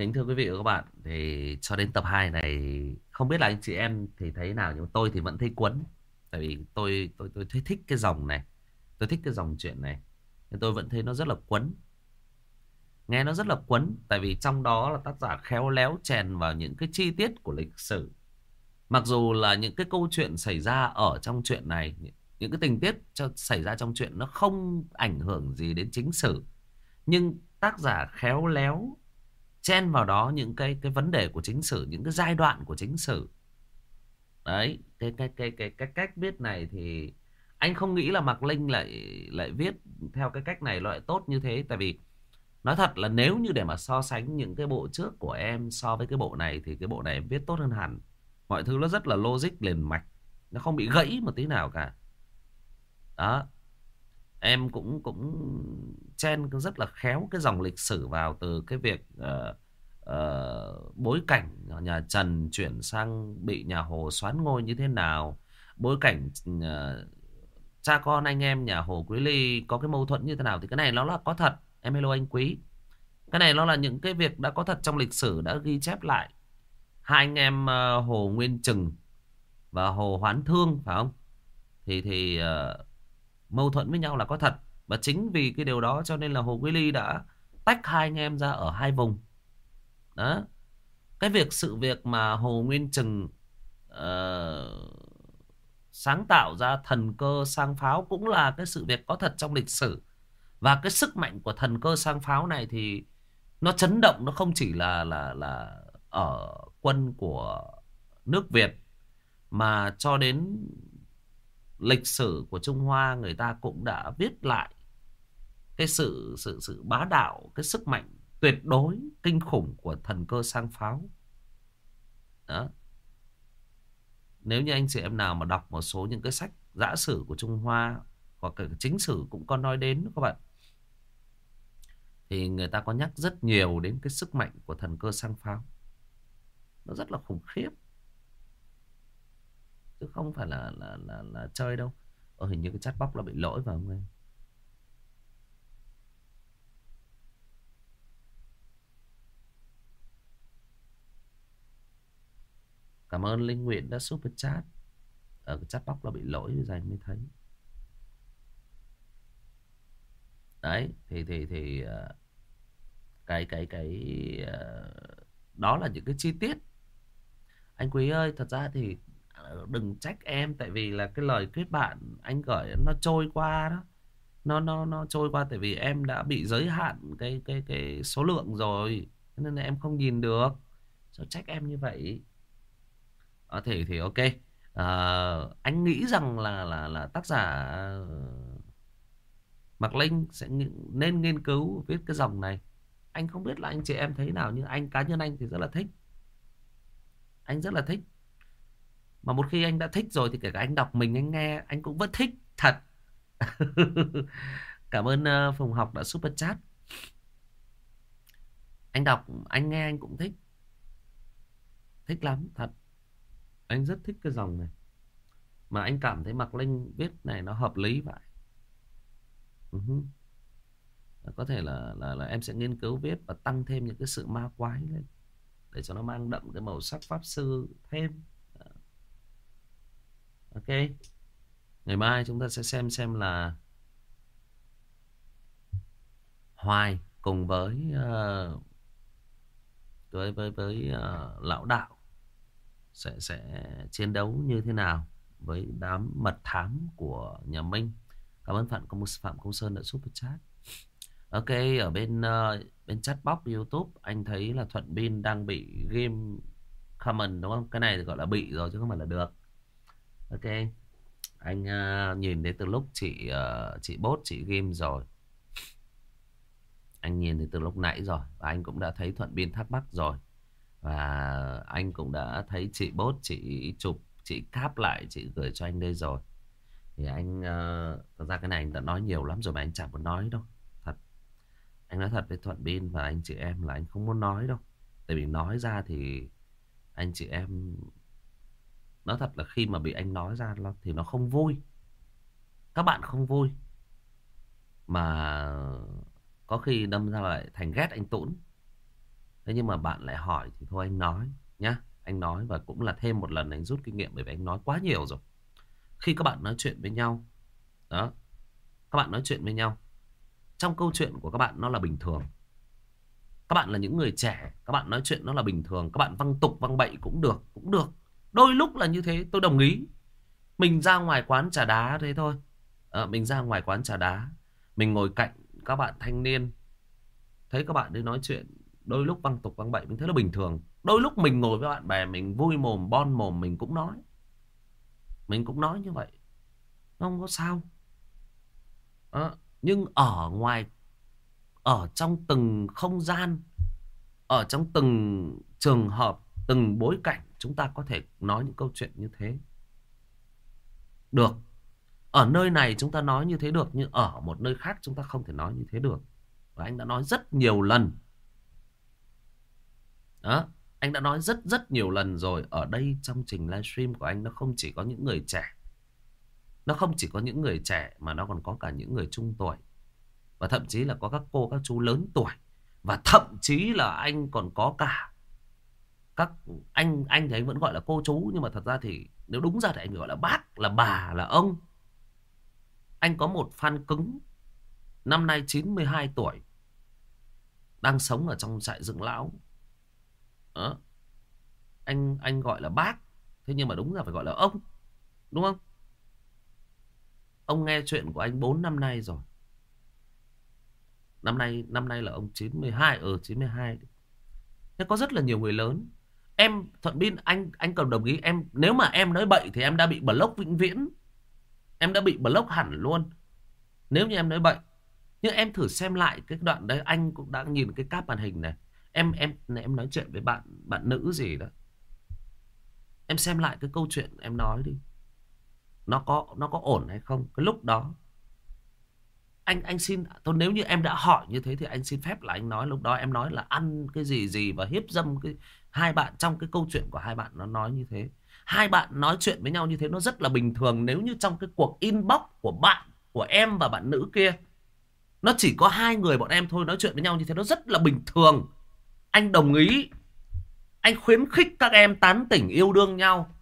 Kính thưa quý vị và các bạn, thì cho đến tập 2 này không biết là anh chị em thì thấy nào nhưng tôi thì vẫn thấy cuốn Tại vì tôi tôi tôi thấy thích cái dòng này. Tôi thích cái dòng chuyện này. Nên tôi vẫn thấy nó rất là cuốn Nghe nó rất là cuốn tại vì trong đó là tác giả khéo léo chèn vào những cái chi tiết của lịch sử. Mặc dù là những cái câu chuyện xảy ra ở trong chuyện này những cái tình tiết cho xảy ra trong chuyện nó không ảnh hưởng gì đến chính sử nhưng tác giả khéo léo chen vào đó những cái cái vấn đề của chính sử những cái giai đoạn của chính sử đấy, cái cái cái cái cái cách viết này thì anh không nghĩ là Mạc Linh lại lại viết theo cái cách này loại tốt như thế. Tại vì nói thật là nếu như để mà so sánh những cái bộ trước của em so với cái bộ này thì cái bộ này em viết tốt hơn hẳn. Mọi thứ nó rất là logic liền mạch, nó không bị gãy một tí nào cả. Đó em cũng cũng chen rất là khéo cái dòng lịch sử vào từ cái việc uh, uh, bối cảnh nhà Trần chuyển sang bị nhà Hồ xoán ngôi như thế nào bối cảnh uh, cha con anh em nhà Hồ Quý Ly có cái mâu thuẫn như thế nào thì cái này nó là có thật. Em hello anh Quý. Cái này nó là những cái việc đã có thật trong lịch sử đã ghi chép lại. Hai anh em uh, Hồ Nguyên Trừng và Hồ Hoán Thương phải không? Thì thì uh, mâu thuẫn với nhau là có thật và chính vì cái điều đó cho nên là Hồ Quý Ly đã tách hai anh em ra ở hai vùng. Đó. Cái việc sự việc mà Hồ Nguyên Trừng uh, ờ, sáng tạo ra thần cơ sang pháo cũng là cái sự việc có thật trong lịch sử. Và cái sức mạnh của thần cơ sang pháo này thì nó chấn động nó không chỉ là là là ở quân của nước Việt mà cho đến lịch sử của Trung Hoa người ta cũng đã viết lại cái sự sự sự bá đạo, cái sức mạnh tuyệt đối kinh khủng của thần cơ sang pháo. Đó. Nếu như anh chị em nào mà đọc một số những cái sách giã sử của Trung Hoa hoặc cả chính sử cũng có nói đến các bạn thì người ta có nhắc rất nhiều đến cái sức mạnh của thần cơ sang pháo. Nó rất là khủng khiếp. Chứ không phải là là là, là chơi đâu. Ờ hình như cái chat box là bị lỗi vào không em? Cảm ơn Linh Nguyện đã super chat. Ở cái chat box là bị lỗi bây giờ anh mới thấy. Đấy, thì thì thì ờ, cái cái cái ờ, đó là những cái chi tiết. Anh Quý ơi, thật ra thì đừng trách em tại vì là cái lời kết bạn anh gửi nó trôi qua đó. Nó nó nó trôi qua tại vì em đã bị giới hạn cái cái cái số lượng rồi. Nên là em không nhìn được. Sao trách em như vậy? à, thì thì ok à, anh nghĩ rằng là là là tác giả ờ, Mạc Linh sẽ nên nghiên cứu viết cái dòng này anh không biết là anh chị em thấy nào nhưng anh cá nhân anh thì rất là thích anh rất là thích mà một khi anh đã thích rồi thì kể cả anh đọc mình anh nghe anh cũng vẫn thích thật. Cảm ơn uh, Phùng học đã super chat. Anh đọc anh nghe anh cũng thích. Thích lắm thật. Anh rất thích cái dòng này. Mà anh cảm thấy mặc Linh viết này nó hợp lý vậy. Uh-huh. có thể là, là là em sẽ nghiên cứu viết và tăng thêm những cái sự ma quái lên để cho nó mang đậm cái màu sắc pháp sư thêm ok ngày mai chúng ta sẽ xem xem là Hoài cùng với uh, với với với uh, lão đạo sẽ sẽ chiến đấu như thế nào với đám mật thám của nhà Minh. Cảm ơn Phạm Công Phạm Công Sơn đã super chat. Ok, ở bên uh, bên chat box YouTube anh thấy là Thuận Bin đang bị game comment đúng không? Cái này gọi là bị rồi chứ không phải là được. Ok. Anh uh, nhìn thấy từ lúc chị uh, chị bốt chị game rồi. Anh nhìn thấy từ lúc nãy rồi và anh cũng đã thấy Thuận Bin thắc mắc rồi. Và anh cũng đã thấy chị bốt, chị chụp, chị cáp lại, chị gửi cho anh đây rồi. Thì anh, uh, thật ra cái này anh đã nói nhiều lắm rồi mà anh chẳng muốn nói đâu. Thật. Anh nói thật với Thuận Bin và anh chị em là anh không muốn nói đâu. Tại vì nói ra thì anh chị em... Nói thật là khi mà bị anh nói ra thì nó không vui. Các bạn không vui. Mà có khi đâm ra lại thành ghét anh Tũng. Thế nhưng mà bạn lại hỏi thì thôi anh nói nhá. Anh nói và cũng là thêm một lần anh rút kinh nghiệm bởi vì anh nói quá nhiều rồi. Khi các bạn nói chuyện với nhau, đó, các bạn nói chuyện với nhau, trong câu chuyện của các bạn nó là bình thường. Các bạn là những người trẻ, các bạn nói chuyện nó là bình thường, các bạn văng tục văng bậy cũng được, cũng được. Đôi lúc là như thế, tôi đồng ý. Mình ra ngoài quán trà đá thế thôi. À, mình ra ngoài quán trà đá, mình ngồi cạnh các bạn thanh niên, thấy các bạn đi nói chuyện Đôi lúc văng tục văng bậy mình thấy nó bình thường. Đôi lúc mình ngồi với bạn bè mình vui mồm bon mồm mình cũng nói. Mình cũng nói như vậy. Không có sao. À, Nhưng ở ngoài Ở trong từng không gian Ở trong từng trường hợp Từng bối cảnh Chúng ta có thể nói những câu chuyện như thế Được Ở nơi này chúng ta nói như thế được Nhưng ở một nơi khác chúng ta không thể nói như thế được Và anh đã nói rất nhiều lần đó, anh đã nói rất rất nhiều lần rồi ở đây trong trình livestream của anh nó không chỉ có những người trẻ. Nó không chỉ có những người trẻ mà nó còn có cả những người trung tuổi. Và thậm chí là có các cô các chú lớn tuổi. Và thậm chí là anh còn có cả các anh anh thì anh vẫn gọi là cô chú nhưng mà thật ra thì Nếu đúng ra thì anh gọi là bác Là bà là ông. Anh có một fan cứng Năm nay 92 tuổi Đang sống ở trong trại dựng lão. Đó. Anh anh gọi là bác Thế nhưng mà đúng là phải gọi là ông Đúng không? Ông nghe chuyện của anh 4 năm nay rồi. Năm nay năm nay là ông 92 ở ừ, 92 Thế có rất là nhiều người lớn. Em Thuận Bin anh anh cần đồng ý. Em, Nếu mà em nói bậy thì em đã bị block vĩnh viễn. Em đã bị block hẳn luôn. Nếu như em nói bậy. Nhưng em thử xem lại cái đoạn đấy. Anh cũng đã nhìn cái cáp màn hình này. Em em em nói chuyện với bạn bạn nữ gì đó. Em xem lại cái câu chuyện em nói đi. Nó có nó có ổn hay không? Cái lúc đó. Anh anh xin tôi nếu như em đã hỏi như thế thì anh xin phép là anh nói. Lúc đó em nói là ăn cái gì gì và hiếp dâm cái hai bạn, trong cái câu chuyện của hai bạn nó nói như thế. Hai bạn nói chuyện với nhau như thế nó rất là bình thường. Nếu như trong cái cuộc inbox của bạn, của em và bạn nữ kia, nó chỉ có hai người bọn em thôi nói chuyện với nhau như thế, nó rất là bình thường. Anh đồng ý. Anh khuyến khích các em tán tỉnh yêu đương nhau,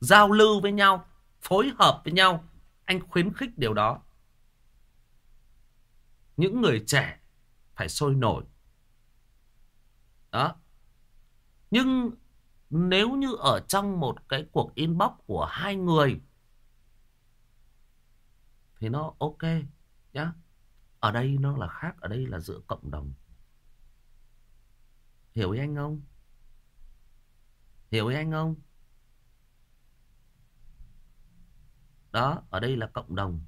giao lưu với nhau, phối hợp với nhau. Anh khuyến khích điều đó. Những người trẻ phải sôi nổi. Đó. Nhưng nếu như ở trong một cái cuộc inbox của hai người thì nó ok nhá. Ở đây nó là khác, ở đây là giữa cộng đồng. Hiểu ý anh không? Hiểu ý anh không? Đó, ở đây là cộng đồng.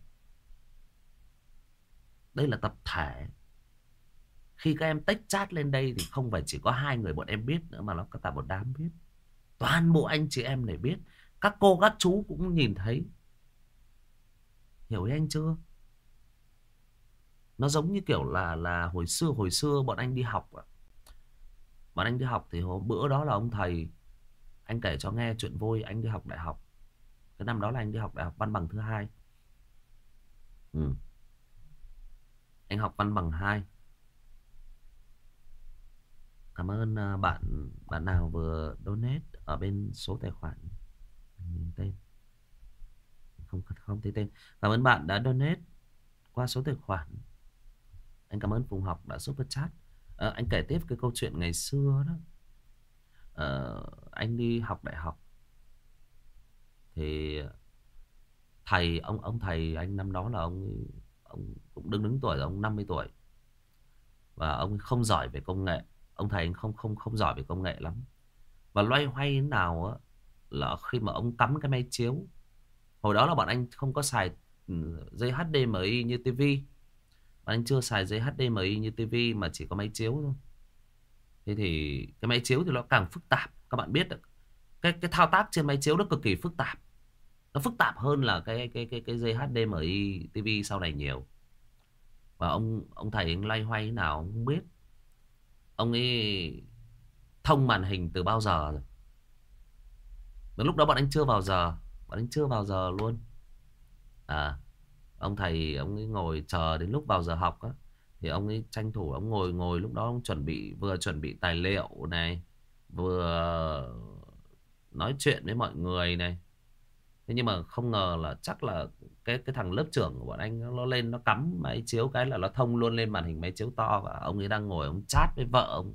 Đây là tập thể. Khi các em tách chat lên đây thì không phải chỉ có hai người bọn em biết nữa mà nó có cả một đám biết. Toàn bộ anh chị em này biết. Các cô, các chú cũng nhìn thấy. Hiểu ý anh chưa? Nó giống như kiểu là là hồi xưa hồi xưa bọn anh đi học Bọn anh đi học thì hôm, bữa đó là ông thầy Anh kể cho nghe chuyện vui, Anh đi học đại học Cái năm đó là anh đi học đại học văn bằng thứ hai Ừ anh học văn bằng hai. Cảm ơn à, bạn bạn nào vừa donate ở bên số tài khoản nhìn tên. Không không thấy tên. Cảm ơn bạn đã donate qua số tài khoản. Anh cảm ơn Phùng học đã super chat. À, anh kể tiếp cái câu chuyện ngày xưa đó. À, anh đi học đại học. Thì thầy ông ông thầy anh năm đó là ông ông cũng đứng đứng tuổi rồi, ông 50 tuổi. Và ông không giỏi về công nghệ ông thầy không không không giỏi về công nghệ lắm. Và loay hoay thế nào á, là khi mà ông cắm cái máy chiếu, hồi đó là bọn anh không có xài ừ, dây HDMI như TV bọn anh chưa xài dây HDMI như TV mà chỉ có máy chiếu thôi. Thế thì cái máy chiếu thì nó càng phức tạp, các bạn biết được cái cái thao tác trên máy chiếu nó cực kỳ phức tạp. Nó phức tạp hơn là cái cái cái cái dây HDMI TV sau này nhiều. Và ông ông thầy anh loay hoay thế nào ông không biết ông ấy thông màn hình từ bao giờ rồi? Đến lúc đó bọn anh chưa vào giờ, bọn anh chưa vào giờ luôn. À ông thầy, ông ấy ngồi chờ đến lúc vào giờ học á. Thì ông ấy tranh thủ, ông ngồi ngồi lúc đó ông chuẩn bị, vừa chuẩn bị tài liệu này, vừa nói chuyện với mọi người này. Thế nhưng mà không ngờ là chắc là cái cái thằng lớp trưởng của bọn anh nó lên nó cắm máy chiếu cái là nó thông luôn lên màn hình máy chiếu to và ông ấy đang ngồi ông chat với vợ ông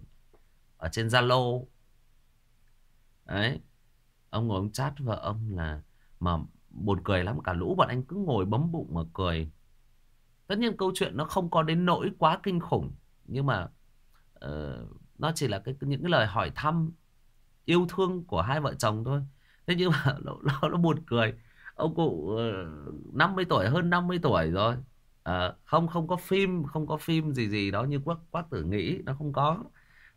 ở trên zalo. Đấy ông ngồi ông chat vợ ông là mà buồn cười lắm cả lũ bọn anh cứ ngồi bấm bụng mà cười. Tất nhiên câu chuyện nó không có đến nỗi quá kinh khủng nhưng mà uh, nó chỉ là cái những cái lời hỏi thăm yêu thương của hai vợ chồng thôi. Thế nhưng mà nó, nó, nó buồn cười ông cụ ờ, 50 tuổi hơn 50 tuổi rồi. À, không không có phim không có phim gì gì đó như quốc quắc tử nghĩ nó không có.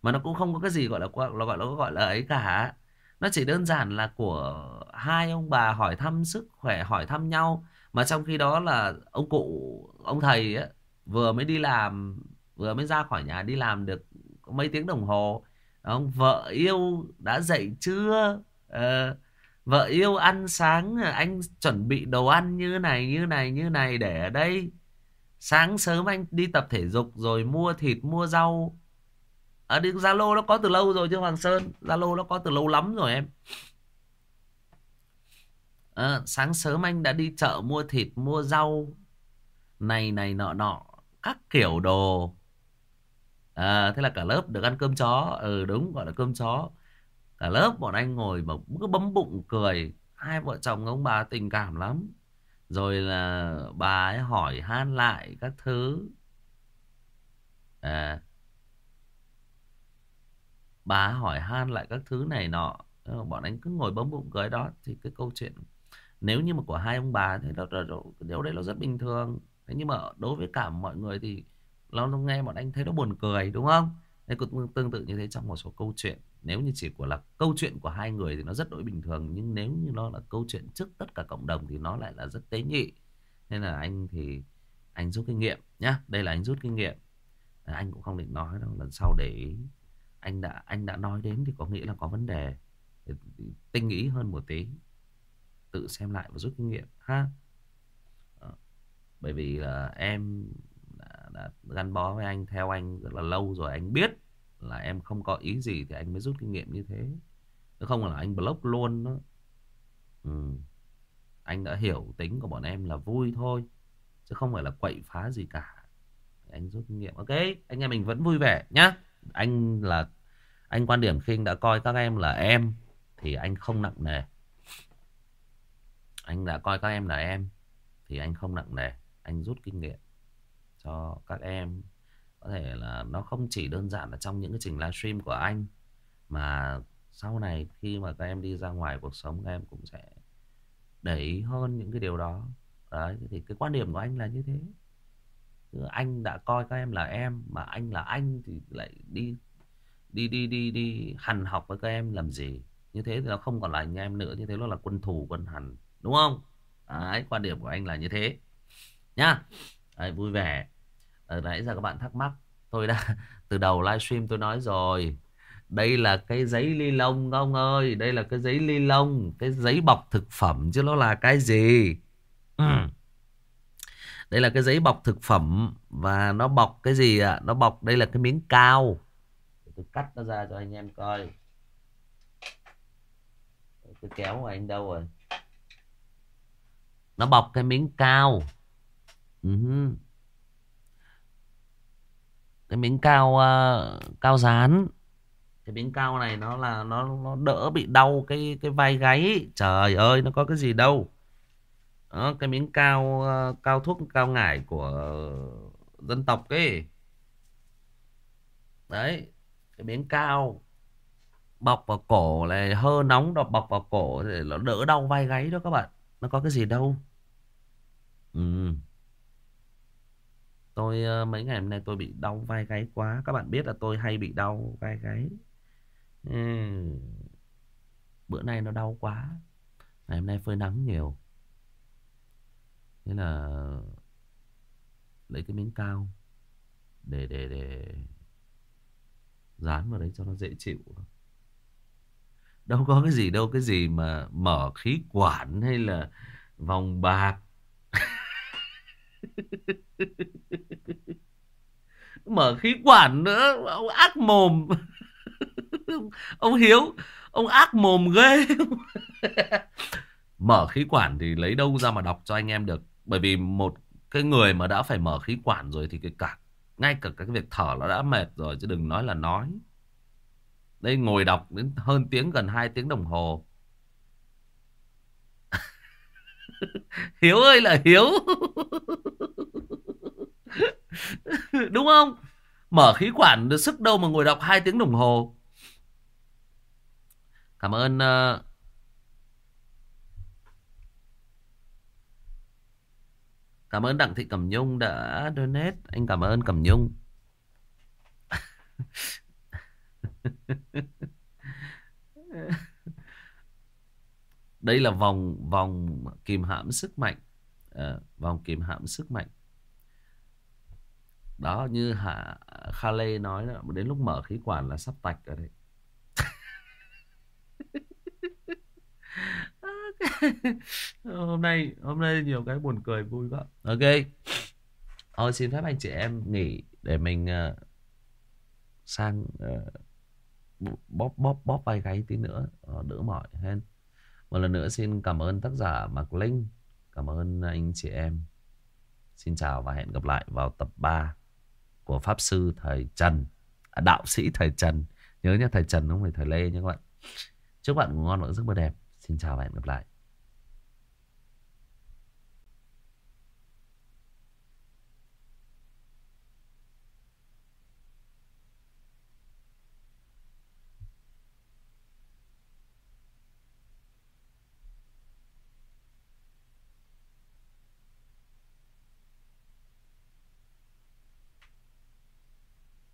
Mà nó cũng không có cái gì gọi là nó gọi là gọi là ấy cả. Nó chỉ đơn giản là của hai ông bà hỏi thăm sức khỏe hỏi thăm nhau. Mà trong khi đó là ông cụ ông thầy ấy, vừa mới đi làm vừa mới ra khỏi nhà đi làm được mấy tiếng đồng hồ. Ông vợ yêu đã dậy chưa uh, ờ, Vợ yêu ăn sáng anh chuẩn bị đồ ăn như này như này như này để ở đây. Sáng sớm anh đi tập thể dục rồi mua thịt mua rau. Ở đi Zalo nó có từ lâu rồi chứ Hoàng Sơn. Zalo nó có từ lâu lắm rồi em. à, sáng sớm anh đã đi chợ mua thịt mua rau này này nọ nọ các kiểu đồ à, thế là cả lớp được ăn cơm chó ừ đúng gọi là cơm chó cả lớp bọn anh ngồi mà cứ bấm bụng cười. Hai vợ chồng ông bà tình cảm lắm. Rồi là bà ấy hỏi han lại các thứ. À, bà hỏi han lại các thứ này nọ. Bọn anh cứ ngồi bấm bụng cười đó thì cái câu chuyện nếu như mà của hai ông bà thì đó, đó, đó, điều đấy nó rất bình thường. Thế nhưng mà đối với cả mọi người thì nó, nghe bọn anh thấy nó buồn cười đúng không? Thế cũng tương tự như thế trong một số câu chuyện. Nếu như chỉ của là câu chuyện của hai người Thì nó rất đối bình thường Nhưng nếu như nó là câu chuyện trước tất cả cộng đồng Thì nó lại là rất tế nhị. Nên là anh thì Anh rút kinh nghiệm nhá. Đây là anh rút kinh nghiệm. À, Anh cũng không định nói đâu Lần sau để ý. Anh đã anh đã nói đến thì có nghĩa là có vấn đề. Tinh ý hơn một tí. Tự xem lại và rút kinh nghiệm ha. À, Bởi vì là em đã gắn bó với anh theo anh rất là lâu rồi anh biết là em không có ý gì thì anh mới rút kinh nghiệm như thế. Nếu không là anh block luôn đó. Ừ. anh đã hiểu tính của bọn em là vui thôi, chứ không phải là quậy phá gì cả. Anh rút kinh nghiệm. Ok, anh em mình vẫn vui vẻ nhá. Anh là, anh quan điểm khi anh đã coi các em là em thì anh không nặng nề. Anh đã coi các em là em thì anh không nặng nề. Anh rút kinh nghiệm cho các em có thể là nó không chỉ đơn giản là trong những cái trình livestream của anh mà sau này khi mà các em đi ra ngoài cuộc sống các em cũng sẽ để ý hơn những cái điều đó. Đấy thì cái quan điểm của anh là như thế. Anh đã coi các em là em mà anh là anh thì lại đi đi đi đi đi hằn học với các em làm gì? Như thế thì nó không còn là anh em nữa như thế nó là quân thù quân hằn đúng không? Đấy quan điểm của anh là như thế. Nhá. Đấy, vui vẻ ở nãy giờ các bạn thắc mắc tôi đã từ đầu livestream tôi nói rồi. Đây là cái giấy ly lông ông ơi đây là cái giấy ly lông cái giấy bọc thực phẩm chứ nó là cái gì? Ừ. đây là cái giấy bọc thực phẩm và nó bọc cái gì ạ? À? nó bọc đây là cái miếng cao. Tôi cắt nó ra cho anh em coi. Cái kéo của anh đâu rồi? Nó bọc cái miếng cao. Uh -huh cái miếng cao uh, cao dán. Cái miếng cao này nó là nó nó đỡ bị đau cái cái vai gáy. Trời ơi nó có cái gì đâu. Đó, cái miếng cao uh, cao thuốc cao ngải của dân tộc ấy đấy cái miếng cao. Bọc vào cổ này hơ nóng đọc bọc vào cổ để nó đỡ đau vai gáy đó các bạn. Nó có cái gì đâu. Ừ. Tôi ờ, mấy ngày hôm nay tôi bị đau vai gáy quá. Các bạn biết là tôi hay bị đau vai gáy. Ừ. Bữa nay nó đau quá. Ngày hôm nay phơi nắng nhiều. Thế là lấy cái miếng cao để để để dán vào đấy cho nó dễ chịu. Đâu có cái gì đâu, cái gì mà mở khí quản hay là vòng bạc mở khí quản nữa, ông ác mồm. Ông hiếu, ông ác mồm ghê. Mở khí quản thì lấy đâu ra mà đọc cho anh em được? Bởi vì một cái người mà đã phải mở khí quản rồi thì cái cả, ngay cả cái việc thở nó đã mệt rồi, chứ đừng nói là nói. Đây ngồi đọc đến hơn tiếng, gần 2 tiếng đồng hồ. Hiếu ơi là Hiếu. Đúng không? Mở khí quản được sức đâu mà ngồi đọc 2 tiếng đồng hồ. Cảm ơn uh... Cảm ơn Đặng Thị Cẩm Nhung đã donate. Anh cảm ơn Cẩm Nhung. đây là vòng vòng kìm hãm sức mạnh. À, vòng kìm hãm sức mạnh. Đó như hạ Kha Lê nói đó, đến lúc mở khí quản là sắp tạch rồi đấy. Hôm nay hôm nay nhiều cái buồn cười vui quá. Ok. Thôi xin phép anh chị em nghỉ để mình uh, sang uh, bóp bóp bóp vai gáy tí nữa. Uh, đỡ mỏi hơn một lần nữa xin cảm ơn tác giả Mạc Linh. Cảm ơn anh chị em. Xin chào và hẹn gặp lại vào tập 3 của Pháp Sư Thời Trần. À, đạo sĩ Thời Trần. Nhớ nhé, thầy Trần không phải thầy Lê nhé các bạn. Chúc bạn ngủ ngon và giấc mơ đẹp. Xin chào và hẹn gặp lại.